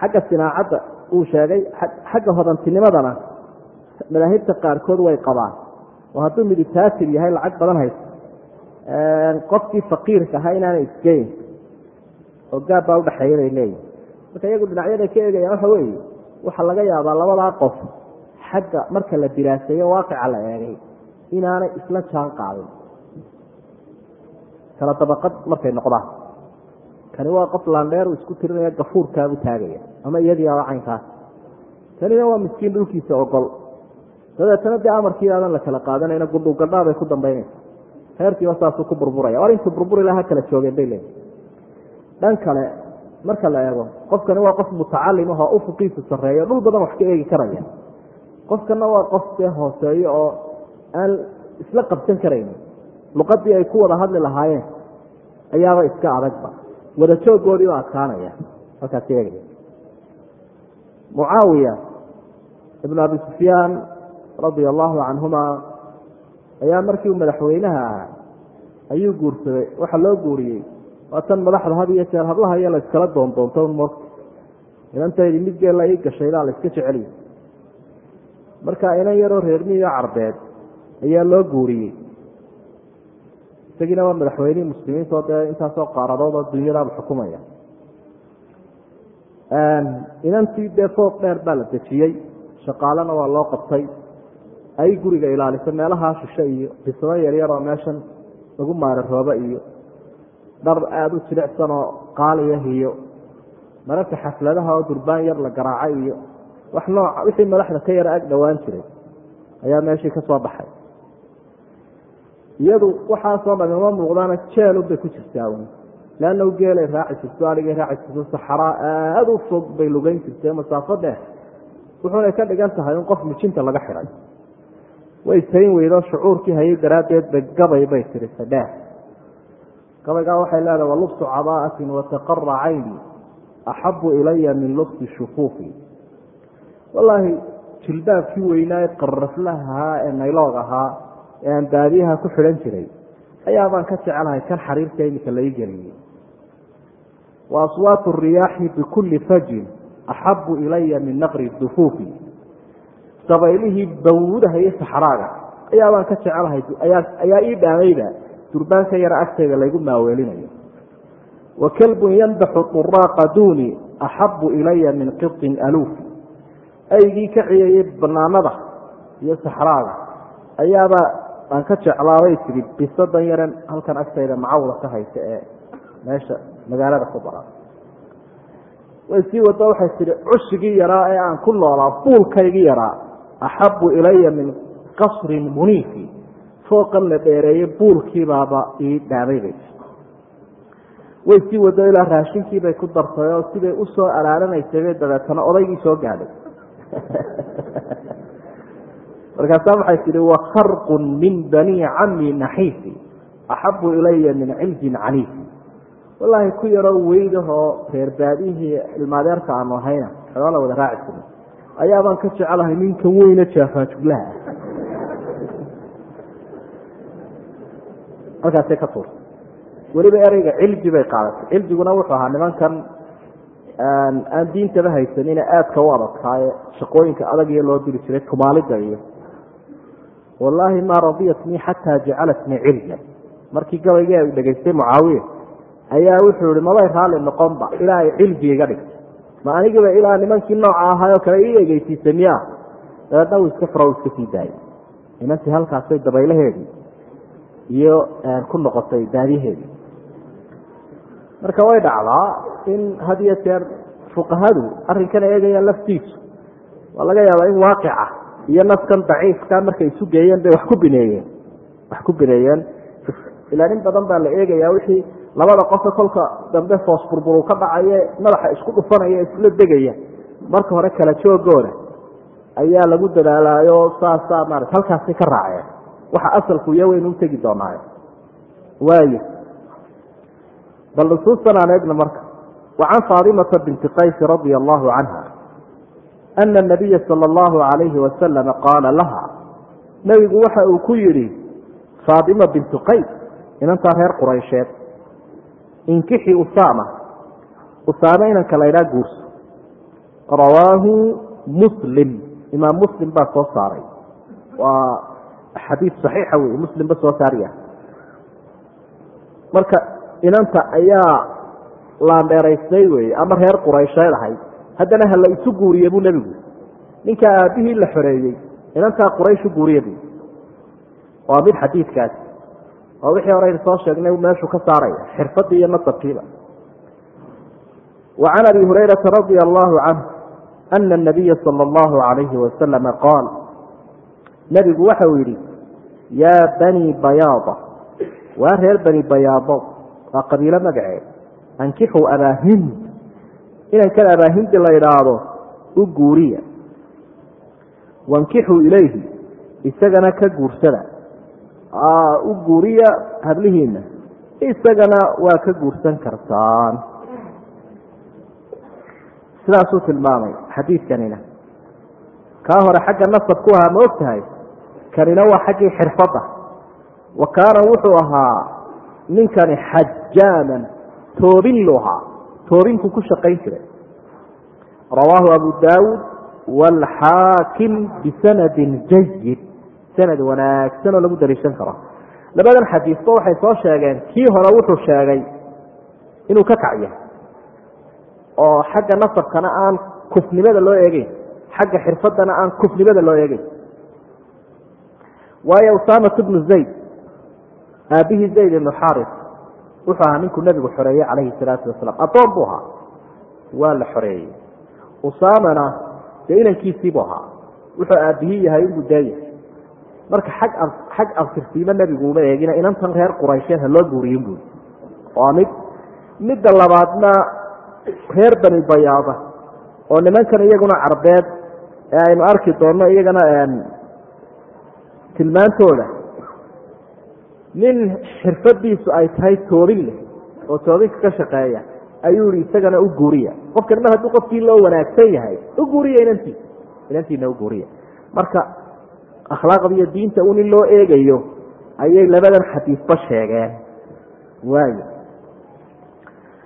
Xagga sinaacadda uu sheegay xagga hodantinimadana madaahibta qaarkood way qabaan. Oo hadduu midi taasir yahay lacag badan hayso qofkii faqiirka ahaa inaanay isgeyn oo gaab baa udhaxeeya bay leeyihiin marka iyagu dhinacyada ka eegayaan waxa weeye waxaa laga yaabaa labadaa qof xagga marka la diraaseeyo waaqica la eegay inaanay isla jaan qaadin. Kala dabaqad markay noqdaan. Kani waa qof laandheer uu isku tirinaya gafuurkaabu taagaya ama iyadii aba caynkaas kanina waa miskiin dhulkiisa ogol dabeetana dee amarkii aadan la kala qaadanayna bay ku dambaynaysa. Reerkiiba saasuu ku burburaya. War intuu burburi laha kala joogeen bay leeyihiin dhan kale marka la eego qofkani waa qof mutacalim ahoo ufuqiisa sarreeyo dhul badan wax ka eegi karaya qofkana waa qof dee hooseeyo oo aan isla qabsan karaynin luqadii ay ku wada hadli lahaayeen. Ayaaba iska adagba. Wada jooggoodii baa adkaanaya. Halkaas eegaya mucaawiya ibnu abi sufyaan radia allahu canhuma ayaa markii uu madaxweynaha ahaa ayuu guursaday. Waxaa loo guuriyey waa tan madaxda had iyo jeer hablaha iyo la iskala doondoonto un moogta inantaydi mid geella ii gashay baa la iska jeceliya marka inan yaroo reermiyo carbeed ayaa loo guuriyey. Isagiina waa madaxweynihii muslimiinta oo dee intaasoo qaaradood oo dunyadaaba xukumaya. Inantii dee fooq dheer baa la dejiyey. Shaqaalena waa loo qabtay. Ay guriga ilaaliso meelahaa shishe iyo bisado yaryar oo meeshan lagu maararooba iyo dhar aada u jilicsan oo qaaliyah iyo mararka xafladaha oo durbaan yar la garaacay iyo wax nooca wixii madaxda ka yara ag dhowaan jiray ayaa meeshii ka soo baxay. Iyadu waxaasoo dhami uma muuqdaana jeelunbay ku jirtaa un leanna geelay raaci jirto aligay raaci jirto saxraa aada u fog bay lugeyn jirtay masaafo dheer wuxuunay ka dhigan tahay in qof mijinta laga xidhay way tayn weydo shucuurkii hayay daraaddeed bay gabay bay tiri sadheer gabaygaa waxay leedahay walubsu cadaatin wataqara cayni axabu ilaya min lubsi shufuufi wallaahi jilbaabkii weynaa qaraflahaa ee nayloog ahaa ee aan baadiyaha ku xidhan jiray ayaabaan ka jecelahay kan xariirka imika lai geliyey wa aswaatu riyaaxi bikulli fajin axabu ilaya min naqri dufuufi. Dabaylihii bawudaha iyo saxraaga ayaabaan ka jecelahay ayaa ii dhaamayba durbaanka yara agtayda laygu maaweelinayo. Wa kalbun yandaxu uraaqa duuni axabu ilaya min qibin aluufi aygii ka ciyayey banaanada iyo saxraaga ayaaba aan ka jeclaabay tihi bisadan yaran halkan agtayda macawda ka haysa ee meesha magaalada ku baran. Way sii wado waxay tihi cushigii yaraa ee aan ku noolaa buulkaygii yaraa axabu ilaya min qasrin muniifi. Fooqan la dheereeyey buulkiibaaba ii dhaamay bay way sii wado ilaa raashinkii bay ku dartay oo siday u soo alaaranaysay bay dabeetana odaygii soo gaadhay markaasaa waxay tihi wakharqun min banii cami naxiifi axabu ilaya min ciljin caniifi wallaahi ku yaroo weydahoo reer baadihii ilmaadeerka aanu ahayna xoogaa la wada raaci jirna ayaabaan ka jecelahay ninkan weyne jaafaajuglaha halkaasay ka tuurtay. Weliba ereyga cilji bay qaadatay. Ciljiguna wuxuu ahaa nimankan aan diintaba haysanine aadka u adadkaaye shaqooyinka adag iyo loo diri jiray tumaalida iyo. Wallaahi maa radiyatnii xataa jacalatnii ciljan markii gabaygii ay dhegaystay mucaawiya ayaa wuxuu yihi mabay raalli noqonba ilaa ay cilji iga dhigtay ma anigiiba ilaa nimankii nooca ahaayoo kale ii egeysiisay miya dabeedna uu iska furo iska sii daayay. Nimankii halkaasay dabaylaheedii iyo ku noqotay daadyaheedii marka way dhacdaa in had iyo jeer fuqahadu arrinkan eegayaan laftiisu. Waa laga yaabaa in waaqica iyo nafkan daciifka markay isu geeyeen bay wax ku bineeyeen. Wax ku bineeyeen. Ilaa badan baa la eegayaa wixii labada qofe kolka dambe foos burburu ka dhacaye madaxa isku dhufanaya isla degaya marka hore kala joogooda ayaa lagu dadaalaayo saasaa maarata halkaasay ka raaceen. Waxa asalku iyo waynu u tegi doonaayo. Waayo bal nusuustan aan eegno marka. Wa can faatimata binti qaysi radia allahu canha ana nabiya sala allahu calayhi wasalama qaala laha nebigu waxa uu ku yidhi faatima bintu qays inantaa reer quraysheed inkixi usaama usaame inanka laydhaa guurso. Rawaahu muslim imaam muslim baa soo saaray. Waa xadiid saxiixa wey muslimba soo saariya marka inanta ayaa laandheeraystay wey ama reer quraysheed ahayd haddana hala isu guuriye buu nebigu ninkaa aabbihii la xoreeyey inantaa quraysh u guuriye bu waa mid xadiidkaasi. Oo wixii horeynu soo sheegnay meeshuu ka saaraya xirfadii iyo nasabkiiba. Wa abi hurayrata radia allahu canh ana anabiya sala allahu calayhi wasalama qaal nebigu waxa uu yidhi yaa bani bayaada waa reer bani bayaado waa qabiilo magaceed. Ankixuu abaahind inankan abaahindi la idhaahdo u guuriya. Wankixuu ilayhi. Isagana ka guursada. U guuriya hablihiina isagana waa ka guursan kartaan. Sidaasuu tilmaamay xadiidkanina kaa hore xagga nasabku ahaa ma og tahay kanina waa xaggii xirfadda. Wa kaana wuxuu ahaa ninkani xajaaman toobin lu toobinku ku shaqayn jiray. Rawaahu abu daawuud waalxaakim bisanadin jayid sanad wanaagsan oo lagu daliishan karo. Labadan xadiisba waxay soo sheegeen kii hore wuxuu sheegay inuu ka kacya oo xagga nasabkana aan kufnimada loo eegeyn xagga xirfadana aan kufnimada loo eegeyn waayo usaamatu bnu zayd aabihii zayd ibnu xaaris. Wuxuu ahaa ninkuu nebigu xoreeyey calayhi salaatu wasalaam. Addoon buu ahaa. Waa la xoreeyey usaamana dee inankiisiibuu ahaa. Wuxuu aabihii yahay inbuu daaya marka xag xag abtirsiimo nebigu uma eegina inantan reer quraysheed ha loo guuriyin buui waa mid midda labaadna reer bani bayaada oo nimankan iyaguna carbeed ee aynu arki doonno iyagana tilmaantooda nin xirfadiisu ay tahay toobin leh oo toobinka ka shaqeeya ayuu yihi isagana u guuriya. Qofkan mar hadduu qofkii loo wanaagsan yahay u guuriya inantiisa inantiina u guuriya. Marka akhlaaqda iyo diinta un in loo eegayo ayay labadan xadiisba sheegeen. Waayo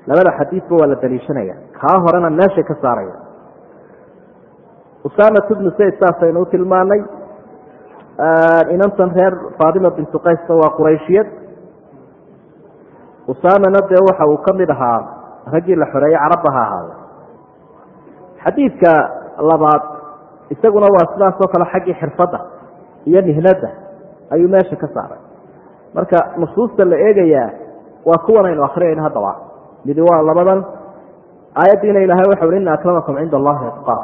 labada xadiisba waa la daliishanaya. Kaa horena meeshay ka saaraya. Usamat bnu sayd saasaynu u tilmaanay inantan reer faatima bintu qaysna waa qurayshiyad. Usaamana dee waxa uu ka mid ahaa raggii la xoreeyey carabba ha ahaada xadiidka labaad isaguna waa sidaasoo kale xaggii xirfadda iyo mihnadda ayuu meesha ka saaray. Marka nusuusta la eegayaa waa kuwan aynu akrinayno haddaba midi waa labadan. Aayaddiina ilahay waxa ui ina akramakum cinda allahi atqaa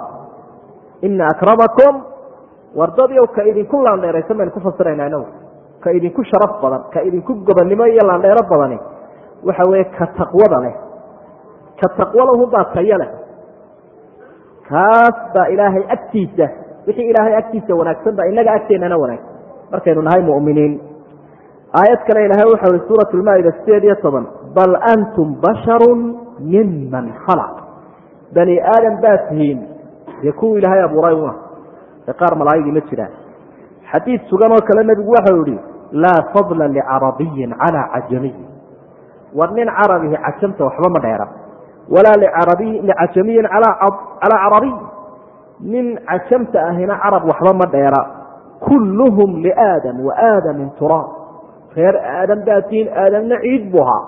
ina akramakum wardadiow ka idinku laandheeraysan baynu ku fasirayna inagu. Ka idinku sharaf badan ka idinku gobonnimo iyo laandheero badani waxa weeye ka taqwada leh. Ka taqwadahunbaa tayo leh. Kaas baa ilaahay agtiisa wixii ilaahay agtiisa wanaagsan baa inaga agteennana wanaagsan markaynu nahay mu'miniin. Aayad kale ilaahay waxa uhi suurat lmaa'ida sideed iyo toban bal antum basharun miman khalaq. Bani aadam baa tihiin dee kuwii ilaahay abuuray una ee qaar malaa'igii ma jiraan. Xadiid sugan oo kale nebigu waxau yihi laa fadla licarabiyin calaa cajamiyin war nin carabihi cajamta waxba ma dheera. Walaa licajamiyin calaa carabiy. Nin cajamta ahina carab waxba ma dheera. Kulluhum liaadam wa aadam min turaab. Reer aadam baatiin aadamna ciid buu ahaa.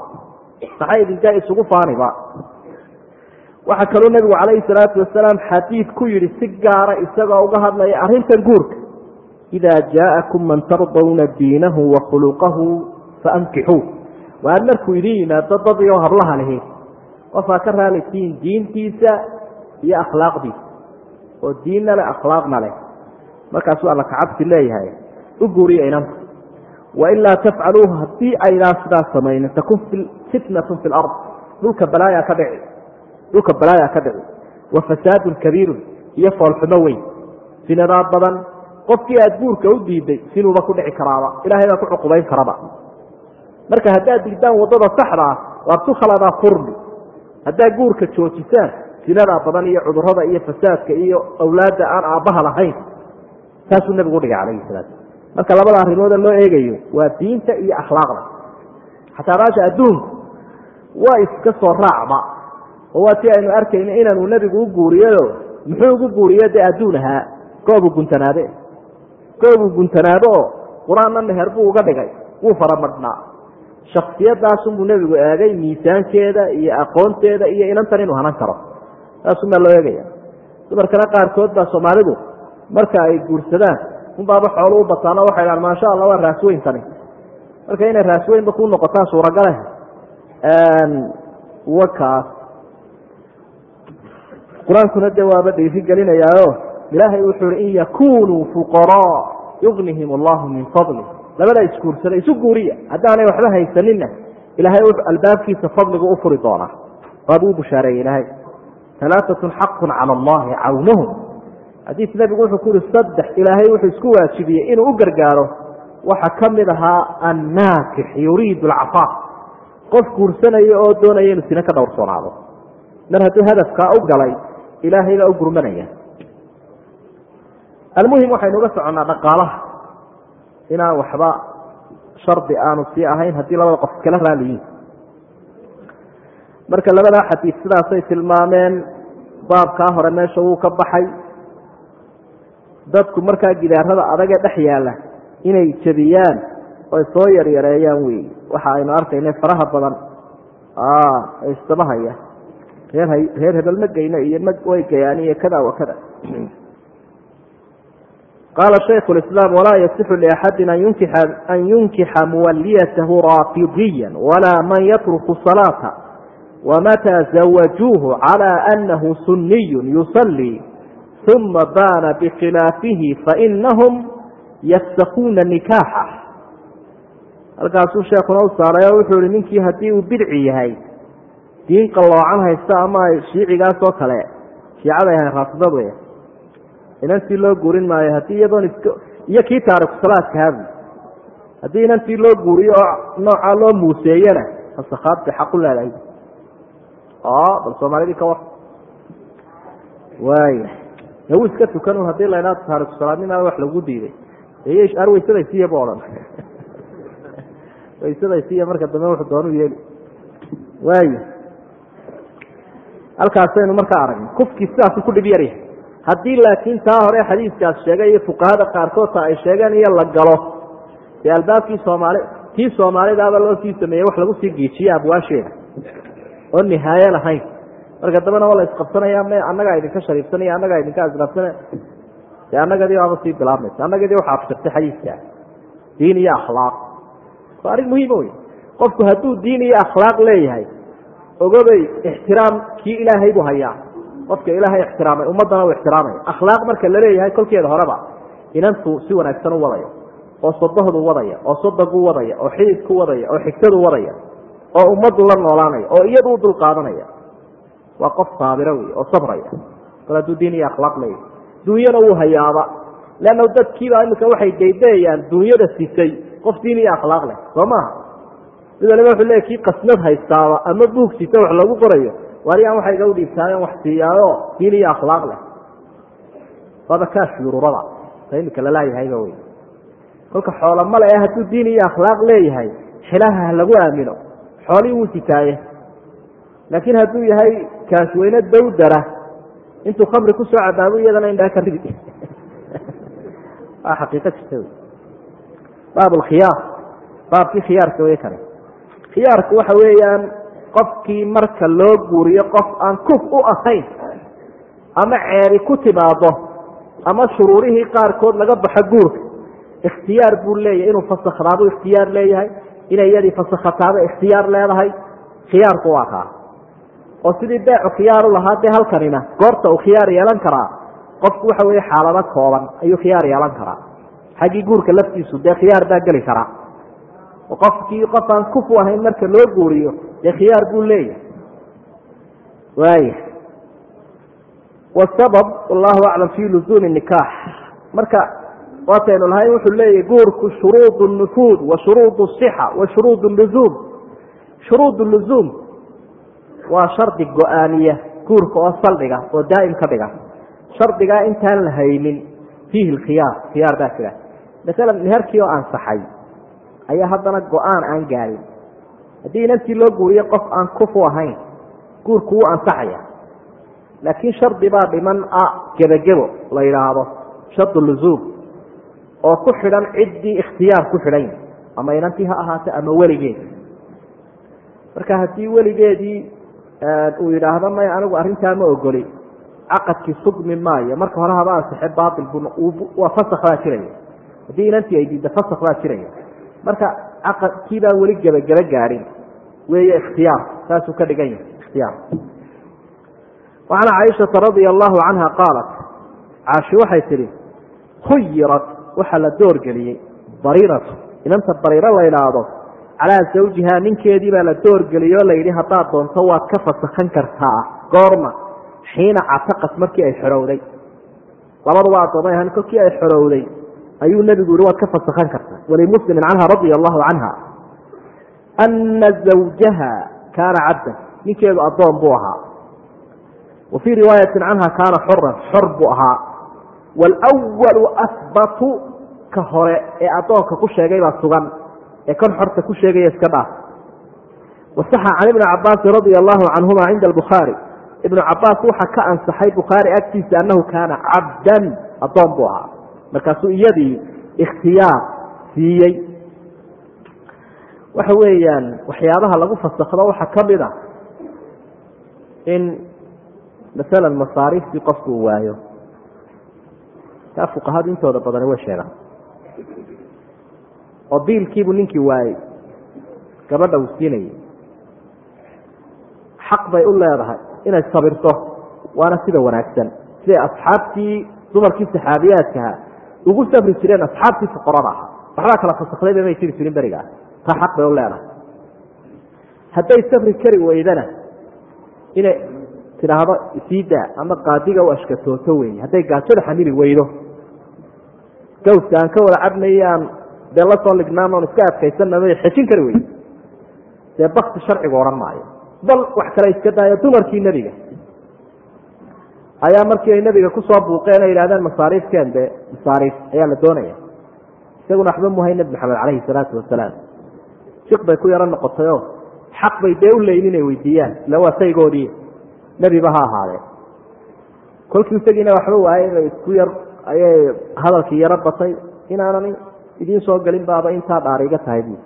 Maxay idinkaa isugu faaniba waxaa kaluu nebigu calayhi salaatu wasalaam xadiid ku yidhi si gaara isagoo uga hadlaya arrintan guurka. Idaa jaa'akum man tardawna diinahu wa khuluqahu faankixuu waa markuu idin yimaado dadioo hablaha lihi qofaa ka raalisiin diintiisa iyo akhlaaqdiisa. Oo diinna leh akhlaaqna leh. Markaasuu alla kacabsi leeyahay. U guuriya inanta wailaa tafcaluuhu haddii aynaa sidaas samaynin takun fitnatun fi lard dhulka balaayaa ka dhici dhulka balaayaa ka dhici. Wa fasaadun kabiirun iyo foolxumo weyn. Sinadaa badan qofkii aad guurka u diiday sinuuba ku dhici karaaba ilahay baa ku cuqubayn karaba. Marka haddaad digdaan waddada saxda ah waa tukhaladaa furmi haddaad guurka joojisaan sinadaa badan iyo cudurrada iyo fasaadka iyo awlaadda aan aabbaha lahayn saasuu nebigu udhigay calayhi salaatu marka labada arrimooda loo eegayo waa diinta iyo akhlaaqda. Xataa baasha adduunku waa iska soo raacba oo waa tii aynu arkayno inaanuu nebigu u guuriyayo muxuu ugu guuriye dee adduun ahaa goobu guntanaade. Goobu guntanaado qur'aanna meher buu uga dhigay. Wuu faramadhnaa shaksiyadaasunbuu nebigu eegay miisaankeeda iyo aqoonteeda iyo inantan inuu hanan karo. Saasumaa loo eegaya. Dumarkana qaarkood baa soomaalidu marka ay guursadaan unbaaba xoolo u bataano waxay dhahaan maasha allah waa raasweyntani marka inay raasweynba ku noqotaan suuragale. Wakaas qur'aankuna dee waaba dhiiri gelinayaayo. Ilaahay wuxuu hi in yakunuu fuqaraa yugnihim allahu min fadli. Labada isguursada isu guuriya haddaanay waxba haysaninna ilaahay albaabkiisa fadligu u furi doonaa. Waabuu u bushaareeyey ilaahay. Alaaatun xaqun cala allahi cawnuhum. Xadiis nebigu wuxuu ku yihi saddex ilaahay wuxuu isku waajibiyey inuu u gargaaro. Waxa ka mid ahaa annaakix yuriidu alcafaaf qof guursanaya oo doonaya inuu sine ka dhowrsoonaado mar hadduu hadafkaa u galay ilaahay baa u gurmanaya. Almuhim waxaynu uga soconnaa dhaqaalaha. Inaan waxba shardi aanu sii ahayn haddii labada qof iskala raaliyiin marka labadaa xadiis sidaasay tilmaameen baabkaa hore meesha wuu ka baxay. Dadku markaa gidaarada adagee dhex yaalla inay jebiyaan oy soo yaryareeyaan wey waxa aynu arkayna faraha badan. Istabahaya reer hebel ma geyno iyo way gayaan iyo kada wa kada. Qaala shaykhu lislaam walaa yasixu liaxadin an yunkixa muwaliyatahu raafidiya walaa man yatruku salaata wamataa zawajuuhu calى anahu suniyu yusalii uma baana bikhilaafihi fainahum yafsakuuna nikaaxa halkaasuu sheekuna u saaray oo wuxuu ihi ninkii haddii uu bidci yahay diin qalloocan haysta ama ay shiicigaas oo kale shiicada yahay raasidad wey inantii loo guurin maayo haddii iyadoon iska iyo kii taariku salaadka habi haddii inantii loo guuriyo oo noocaa loo muuseeyena fasakhaad bay xaq u leedahay bal soomaalidii ka war. Waaya wuu iska tukan un haddii laydhaa taariku salaadnimaa wax lagu diiday. Ar waysadaysiiya bu odhan. Waysadaysiiya marka dambe wuxuu doonu yeeli. Waaya halkaasaynu markaa aragnay kufkii sidaasu ku dhib yaryahay haddii laakiin taa hore xadiiskaas sheegay iyo fuqahada qaarkoodta ay sheegeen iyo la galo. Dee albaabkii soomaali tii soomaalidaaba loo sii sameeyey wax lagu sii giijiye abwaasheeda. Oo nihaaye lahayn. Marka dambena waa la isqabsanaya m annagaa idinka shariifsanaya annagaa idinka asraafsana dee annagadii waaba sii bilaabmaysa. Annagadii waxaa afsirtay xadiiska. Diin iyo akhlaaq. Waa arrin muhiima wey qofku hadduu diin iyo akhlaaq leeyahay ogobay ixtiraam kii ilaahay buu hayaa. Qofka ilaahay ixtiraamay ummaddana uu ixtiraamaya akhlaaq marka la leeyahay kolkeeda horeba inantu si wanaagsan u wadayo oo sodohdu wadaya oo sodogu wadaya oo xididku wadaya oo xigtadu wadaya oo ummaddu la noolaanaya oo iyadu u dulqaadanaya. Waa qof saabira wey oo sabraya. Kol hadduu diin iyo akhlaaq leeyahay dunyana wuu hayaaba. Leanna dadkiiba imika waxay daydayayaan dunyada sisay qof diin iyo akhlaaq leh soo maaha mid waliba wuxuu leeya kii qasnad haystaaba ama buug sita wax lagu qorayo waarigaan waxay iga udhiibtaayeen wax siiyaayo diin iyo akhlaaq leh. Waaba kaash yururada ta imika lalaayahyba wey kolka xoola male e hadduu diin iyo akhlaaq leeyahay xilaha lagu aamino xoolihii wuu sitaaye laakiin hadduu yahay kaashweyne dawdara intuu khamri ku soo cabaabo iyadana indhaa ka ridi. Waa xaqiiqo jirta wey baab alkhiyaar baabkii khiyaarka wey kane khiyaarku waxa weeyaan qofkii marka loo guuriyo qof aan kuf u ahayn ama ceeri ku timaado ama shuruurihii qaarkood laga baxo guurka ikhtiyaar buu leeyahay inuu fasakhdaabuu ikhtiyaar leeyahay inay iyadii fasakhataaba ikhtiyaar leedahay khiyaarku waa kaa oo sidii beecu khiyaaru lahaa dee halkanina goorta uu khiyaar yeelan karaa qofku waxa weeye xaalado kooban ayuu khiyaar yeelan karaa. Xaggii guurka laftiisu dee khiyaar baa geli karaa qofkii qof aan kufu ahayn marka loo guuriyo dee khiyaar buu leeyahay. Waaya wasabab wallahu aclam fi luzuumi nikaax. Marka waataynu lahayn wuxuu leeyahy guurku shuruud nufuud wa shuruud sixa wa shuruud luzuum. Shuruud luzuum waa shardi go'aaniya guurka oo saldhiga oo daa'im ka dhiga. Shardigaa intaan la haynin fiihi lkhiyaar khiyaar baa jira masalan meherkii oo ansaxay ayaa haddana go'aan aan gaarin. Haddii inantii loo guuriyo qof aan kufu ahayn guurku wuu ansaxaya laakiin shardi baa dhiman ah gebagebo la yidhaahdo. Shardu luzuum oo ku xidhan ciddii ikhtiyaar ku xidhan ama inantii ha ahaato ama weligeed. Marka haddii weligeedii uu yidhaahdo may anigu arrintaa ma ogoli. Caqadkii sugmi maayo. Marka hore haba ansaxe baail bu waa fasak baa jiraya. Haddii inantii ay diidda fasak baa jiraya marka kiibaa weli gebagebe gaarin. Weeye ikhtiyaar. Saasuu ka dhigan yahay ikhtiyaar. Wacan caaishata radia allaahu canha qaalat caashi waxay tidhi khuyirat waxaa la doorgeliyey bariiratu. Inanta bariiro la idhaahdo calaa zawjihaa ninkeedii baa la doorgeliyoo layidhi haddaad doonto waad ka fasakan kartaa goorma. Xiina cataqat markii ay xorowday. Labaduba adoomay ahaan ay xorowday ayuu nebigu yihi waad ka fasakan kartaa. Walimuslimi canha radia allahu canha. Ana zawjaha kaana cabdan. Ninkeedu addoon buu ahaa. Wa fii riwaayati canha kaana xoran xor buu ahaa. Waalwalu ahbatu ka hore ee addoonka ku sheegay baa sugan ee kan xorta ku sheegaya iska dhaaf. Wasaxa can ibni cabaasin radia allahu canhuma cinda albukhaari. Ibnu cabaas waxaa ka ansaxay bukhaari agtiisa annahu kaana cabdan addoon buu ahaa markaasuu iyadii ikhtiyaar siiyey. Waxa weeyaan waxyaabaha lagu fasakdo waxaa ka mid a in masalan masaariiftii qofku uu waayo. Taa fuqahadu intooda badani way sheegaan. Oo biilkiibuu ninkii waayey gabadha uu siinayay xaq bay u leedahay inay sabirto waana sida wanaagsan. Siday asxaabtii dumarkii saxaabiyaadkaha ugu sabri jireen asxaabtii fuqarada ahaa waxbaa kala fasakdayba may jiri jirin berigaa taa xaq bay u leedahay. Hadday sabri kari weydana inay tidhaahdo isiida ama qaadiga u ashkatooto weeye hadday gaajada xamili weydo gawska aan ka wada cabnay aan dee la soo lignaan oon iska adkaysanamay xejin kari weydo dee bakti sharcigu odhan maayo. Bal wax kale iska daayo dumarkii nebiga ayaa markii ay nebiga ku soo buuqeen ay yidhahdeen masaariifkeen de masaariif ayaa la doonaya. Isaguna waxba muhay nebi maxamed calayhi salaatu wasalaam shiq bay ku yaro noqotay oo xaq bay dee u leyin inay weydiiyaan. Ila waa saygoodii nebiba ha ahaadee. Kolkii isagiina waxba waayey bay isku yar ayay hadalkii yaro batay inaanan idiin soo gelin baaba intaa dhaar iga tahay bu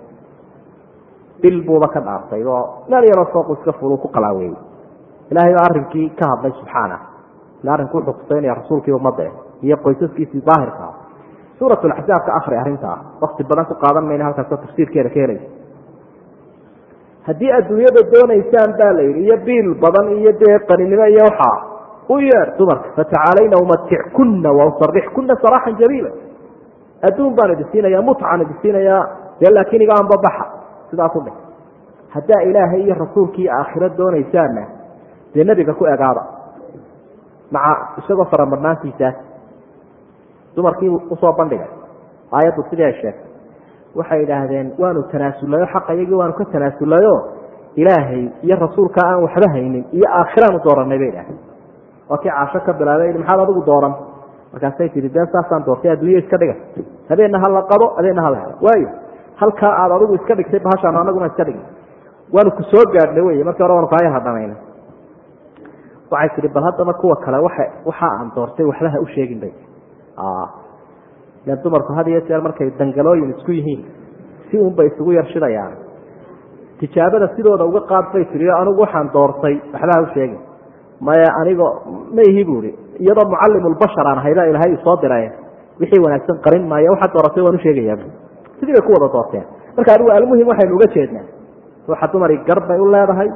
bil buuba ka dhaartay oo meel yaroo sooqu iska fulu ku qalaaweeyey ilaahay baa arrinkii ka hadlay subxaana arrinku wuxuu kusaynaya rasuulkii ummadda iyo qoysaskiisii daahirka ah suurat laxzaab ka akri arrintaa wakti badan ku qaadan mayna halkaasoo tafsiirkeeda ka haddii adduunyada doonaysaan baa la yidhi iyo biil badan iyo dee qaninimo iyo waxaa u yeer dumarka fatacaalayna umatickunna wausarixkunna saraaxan jamiila adduun baan idin siinayaa mutcaan idin siinayaa dee laakiin iga anbabaxa sidaas u dhig haddaa ilaahay iyo rasuulkii aakhiro doonaysaanna dee nebiga ku egaada maca isagoo faramarnaantiisaas dumarkii u soo bandhigay. Aayaddu ay sheegtay waxay idhaahdeen waanu tanaasulayo xaqa iyagii waanu ka tanaasulayo ilaahay iyo rasuulka aan waxba haynin iyo aakhiraanu dooranay bay idhahdeen waa kii caasho ka bilaabay maxaad adigu dooran. Markaasay tihi dee saasaan doortay adduunya iska dhiga habeenna ha la qabo habeenna ha la helo. Waayo halkaa aad adigu iska dhigtay bahashaan anaguna iska dhigna waanu ku soo gaadhnay wey markii hore waanu kaaya hadhamayna waxay tihi bal haddaba kuwa kale waxa aan doortay waxba ha u sheegin bay. Ilan dumarku had iyo jeer markay dangalooyin isku yihiin si unbay isugu yarshidayaan. Tijaabada sidooda uga qaad bay tiri anigu waxaan doortay waxba ha u sheegin. Maya anigo ma ihi bu ihi iyadoo mucalimulbashar aan hayba ilaahay soo diray wixii wanaagsan qarin maayo waxaad dooratay waan u sheegayaa sidii bay ku wada doorteen. Marka anigu almuhim waxaynu uga jeednaa ruuxa dumari gar u leedahay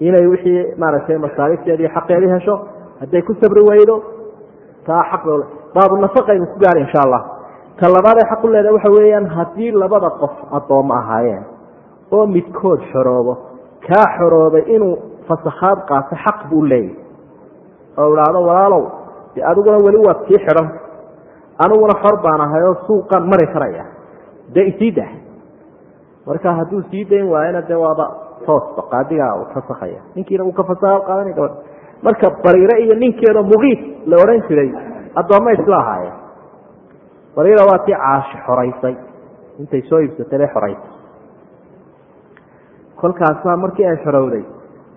inay wixii maaragtay masaariifteedii xaqeedii hesho hadday ku sabri weydo taa xaq bay baabu nafaqaynu ku gaari insha allah. Ta labaad ay xaq u leedahay waxa weeyaan haddii labada qof addoommo ahaayeen oo midkood xoroobo kaa xoroobay inuu fasakhaad qaato xaq buu leeyahy oo idhaahdo walaalow de adiguna weli waad sii xidhan. Aniguna xor baan ahay oo suuqaan mari karaya. Dee isii dah marka hadduu sii dayn waayana dee waaba toosba qaadigaa uu fasakhaya ninkiina uu ka fasakhaad qaadanay gabadh marka bariire iyo ninkeeda muqiid la odhan jiray addoomma isla ahaayeen bariira waa tii caashi xoraysay. Intay soo iibsatay xoraysay. Kolkaasaa markii ay xorowday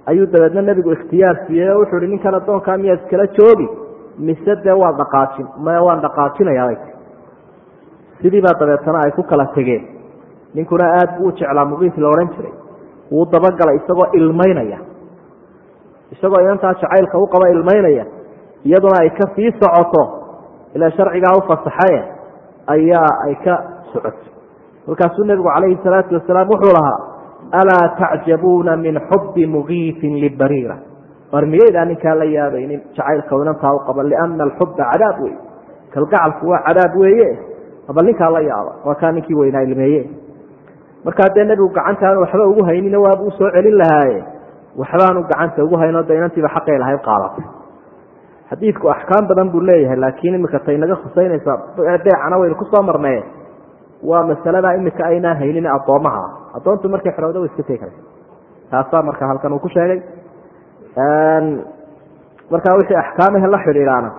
ayuu dabeedna nebigu ikhtiyaar siiyey oo wuxuu ihi ninkan addoonkaa miyaad iskala joogi? Mise dee waa dhaqaajin maya waan dhaqaajinayaa sidii baa dabeetana ay ku kala tegeen. Ninkuna aada buu u jeclaa muqiif la odhan jiray wuu dabagalay isagoo ilmaynaya. Isagoo inantaa jacaylka u qaba ilmaynaya iyaduna ay ka sii socoto ilaa sharcigaa u fasaxaye ayaa ay ka socotay. Markaasuu nebigu calayhi salaatu wasalaam wuxuu lahaa alaa tacjabuuna min xubi mugiifin libariira. War miyaydaan ninkaa la yaabaynin jacaylka inantaa u qaba liana alxuba cadaab wey kalgacalku waa cadaab weeye bal ninkaa la yaaba waa kaa ninkii weynaa ilmeeye markaa dee nebigu gacantaanu waxba ugu haynina waaba u soo celin lahaaye. Waxbaanu gacanta ugu hayno de inantiiba xaqay lahayd qaadatay xadiidku axkaam badan buu leeyahay laakiin imika tay naga khusaynaysaa beecana waynu ku soo marnee waa masalada imika aynaan haynin addoommaha addoontu markay xorowda way iska tegi karaysa taasaa marka halkan uu ku sheegay. Markaa wixii axkaamahe la xidhiidhaana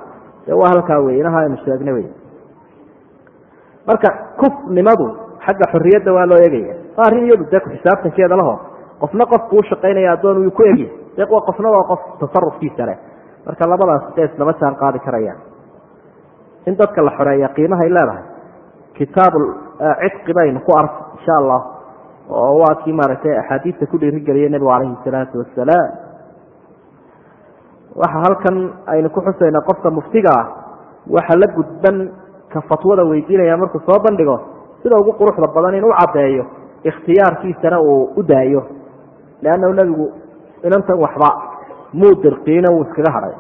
dee waa halkaa wey aynu sheegnay wey. Marka kufnimadu xagga xorriyadda waa loo eegaya. Waa arrin iyadu dee ku-xisaabtankeeda laho. Qofna qofku u shaqaynaya addoon uu ku egya de qofna waa qof tasarufkiisa leh. Marka labadaas dee islama jaan qaadi karayaan in dadka la xoreeya qiimahay leedahay. Kitaab cidqi baynu ku ark insha allah oo waa kii maaragtay axaadiista ku dhiirigeliyay nebigu calayhi salaatu wasalaam waxa halkan aynu ku xusaynaa qofka muftiga ah. Waxa la gudban ka fatwada weydiinaya markuu soo bandhigo sida ugu quruxda badan inuu caddeeyo ikhtiyaarkiisana uu u daayo. Leannahu nebigu inantan waxba muu dirqiina wuu iskaga hadhay.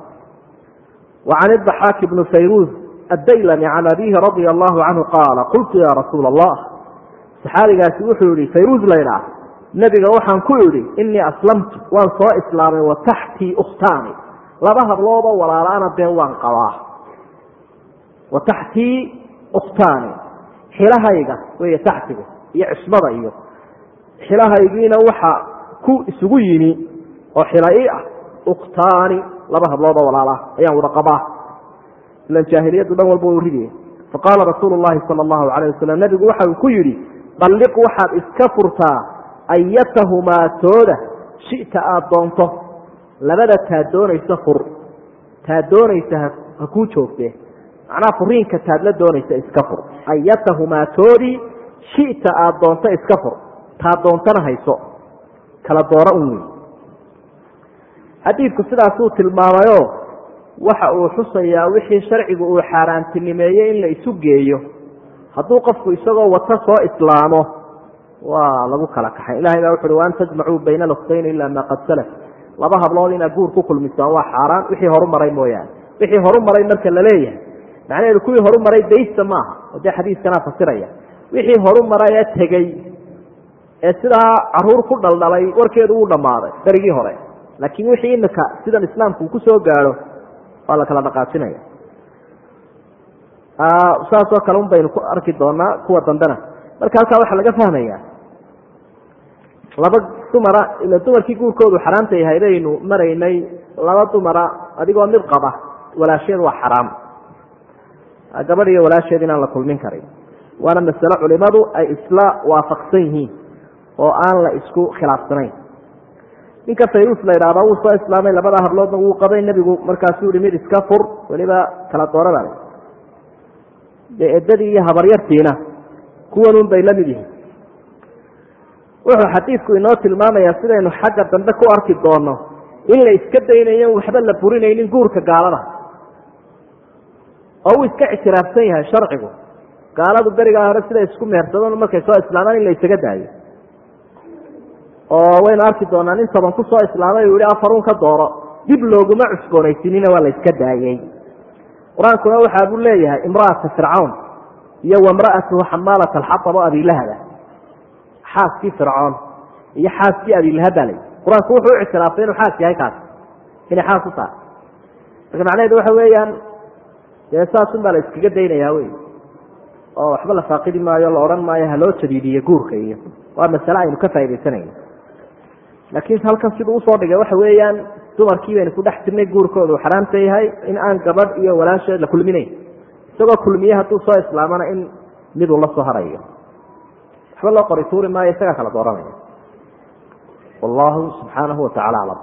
Wa can idaxaaki bni fayruuz addaylami can abihi radia allahu canhu qaala qultu ya rasuula allah saxaabigaasi wuxuu yihi fayruuz laydhaah nebiga waxaan ku idhi inii aslamtu waan soo islaamay wa taxtii ukhtaani. Laba habloodoo walaalaana dee waan qabaa. Wa taxtii ukhtaani xilahayga wey taxtigu iyo cismada iyo xilahaygiina waxa ku isugu yimi oo xila i ah ukhtaani laba habloodoo walaala ayaan wada qabaa. Ilan jaahiliyaddu dhan walba u ridiye. Faqaala rasuulu llahi sala allahu calayh wasalam nebigu waxa uu ku yidhi dalliq waxaad iska furtaa ayatahumaa tooda shita aada doonto. Labada taad doonaysa fur taad doonaysa ha kuu joogtee. Macnaha furiinka taad la doonaysa iska fur ayatahumaa toodii shita aada doonto iska fur taad doontana hayso kala dooro un wey xadiidku sidaasuu tilmaamayoo waxa uu xusayaa wixii sharcigu uu xaaraantinimeeyey in la isu geeyo. Hadduu qofku isagoo wato soo islaamo waa lagu kala kaxay. Ilahay baa wuxu uhi waan tajmacuu bayna aluktayn ila ma qad salaf. Laba hablood inaad guur ku kulmisaan waa xaaraan. Wixii horu maray mooyaane. Wixii horu maray marka la leeyahay macnaheedu kuwii horu maray daysta maaha oo dee xadiiskanaa fasiraya. Wixii horu maray ee tegey ee sidaa carruur ku dhaldhalay warkeedu wuu dhammaaday berigii hore. Laakiin wixii imika sidan islaamku uu ku soo waa la kala dhaqaajinaya. Saasoo kale un baynu ku arki doonaa kuwa dambena. Marka halkaa waxaa laga fahmaya laba dumara ila dumarkii guurkoodu xaraamta yahay baynu maraynay laba dumara adigoo mid qaba walaasheed waa xaraam gabadh iyo walaasheed inaan la kulmin karin. Waana masale culimadu ay isla waafaqsan yihiin oo aan la isku khilaafsanayn. Ninka fayrus la yidhahdo wuu soo islaamay labada habloodna wuu qabay? Nebigu markaasuu yihi mid iska fur weliba kala doorada dee eddadii iyo habaryartiina kuwanun bay la mid yihiin. Wuxuu xadiidku inoo tilmaamayaa sidaynu xagga dambe ku arki doono in la iska daynayo waxba la burinaynin guurka gaalada oo uu iska ictiraafsan yahay sharcigu. Gaaladu berigaa hore siday isku mehersadaan markay soo islaamaan in la daayo. Oo waynu arki doonaa nin toban ku soo islaamay uu yihi afarun ka dooro dib looguma cusboonaysinina waa la iska daayey qur'aankuna waxaa buu leeyahay imra'ata fircawn iyo wamra'atuhu xamaalat alxatab oo abilahaba xaaskii fircoon iyo xaaskii abilahab baa lay qur'aanku wuxuu ictiraafay inuu xaas yahay kaas inay xaas u tahay. Marka macnaheedu waxa weeyaan dee saasun baa la iskaga daynayaa wey. Oo waxba la faaqidi maayo la odhan maayo haloo jadiidiye guurka iyo waa masale aynu ka faaidaysanayno laakiin halkan siduu u soo dhigay waxa weeyaan dumarkii baynu ku dhex jirnay guurkooda uu xaraamta yahay in aan gabadh iyo walaasheed la kulminayn. Isagoo kulmiye hadduu soo islaamana in miduu la soo harayo. Waxba loo qori tuuri maayo isagaa kala dooranaya. Wallahu subxaanahu watacala aclam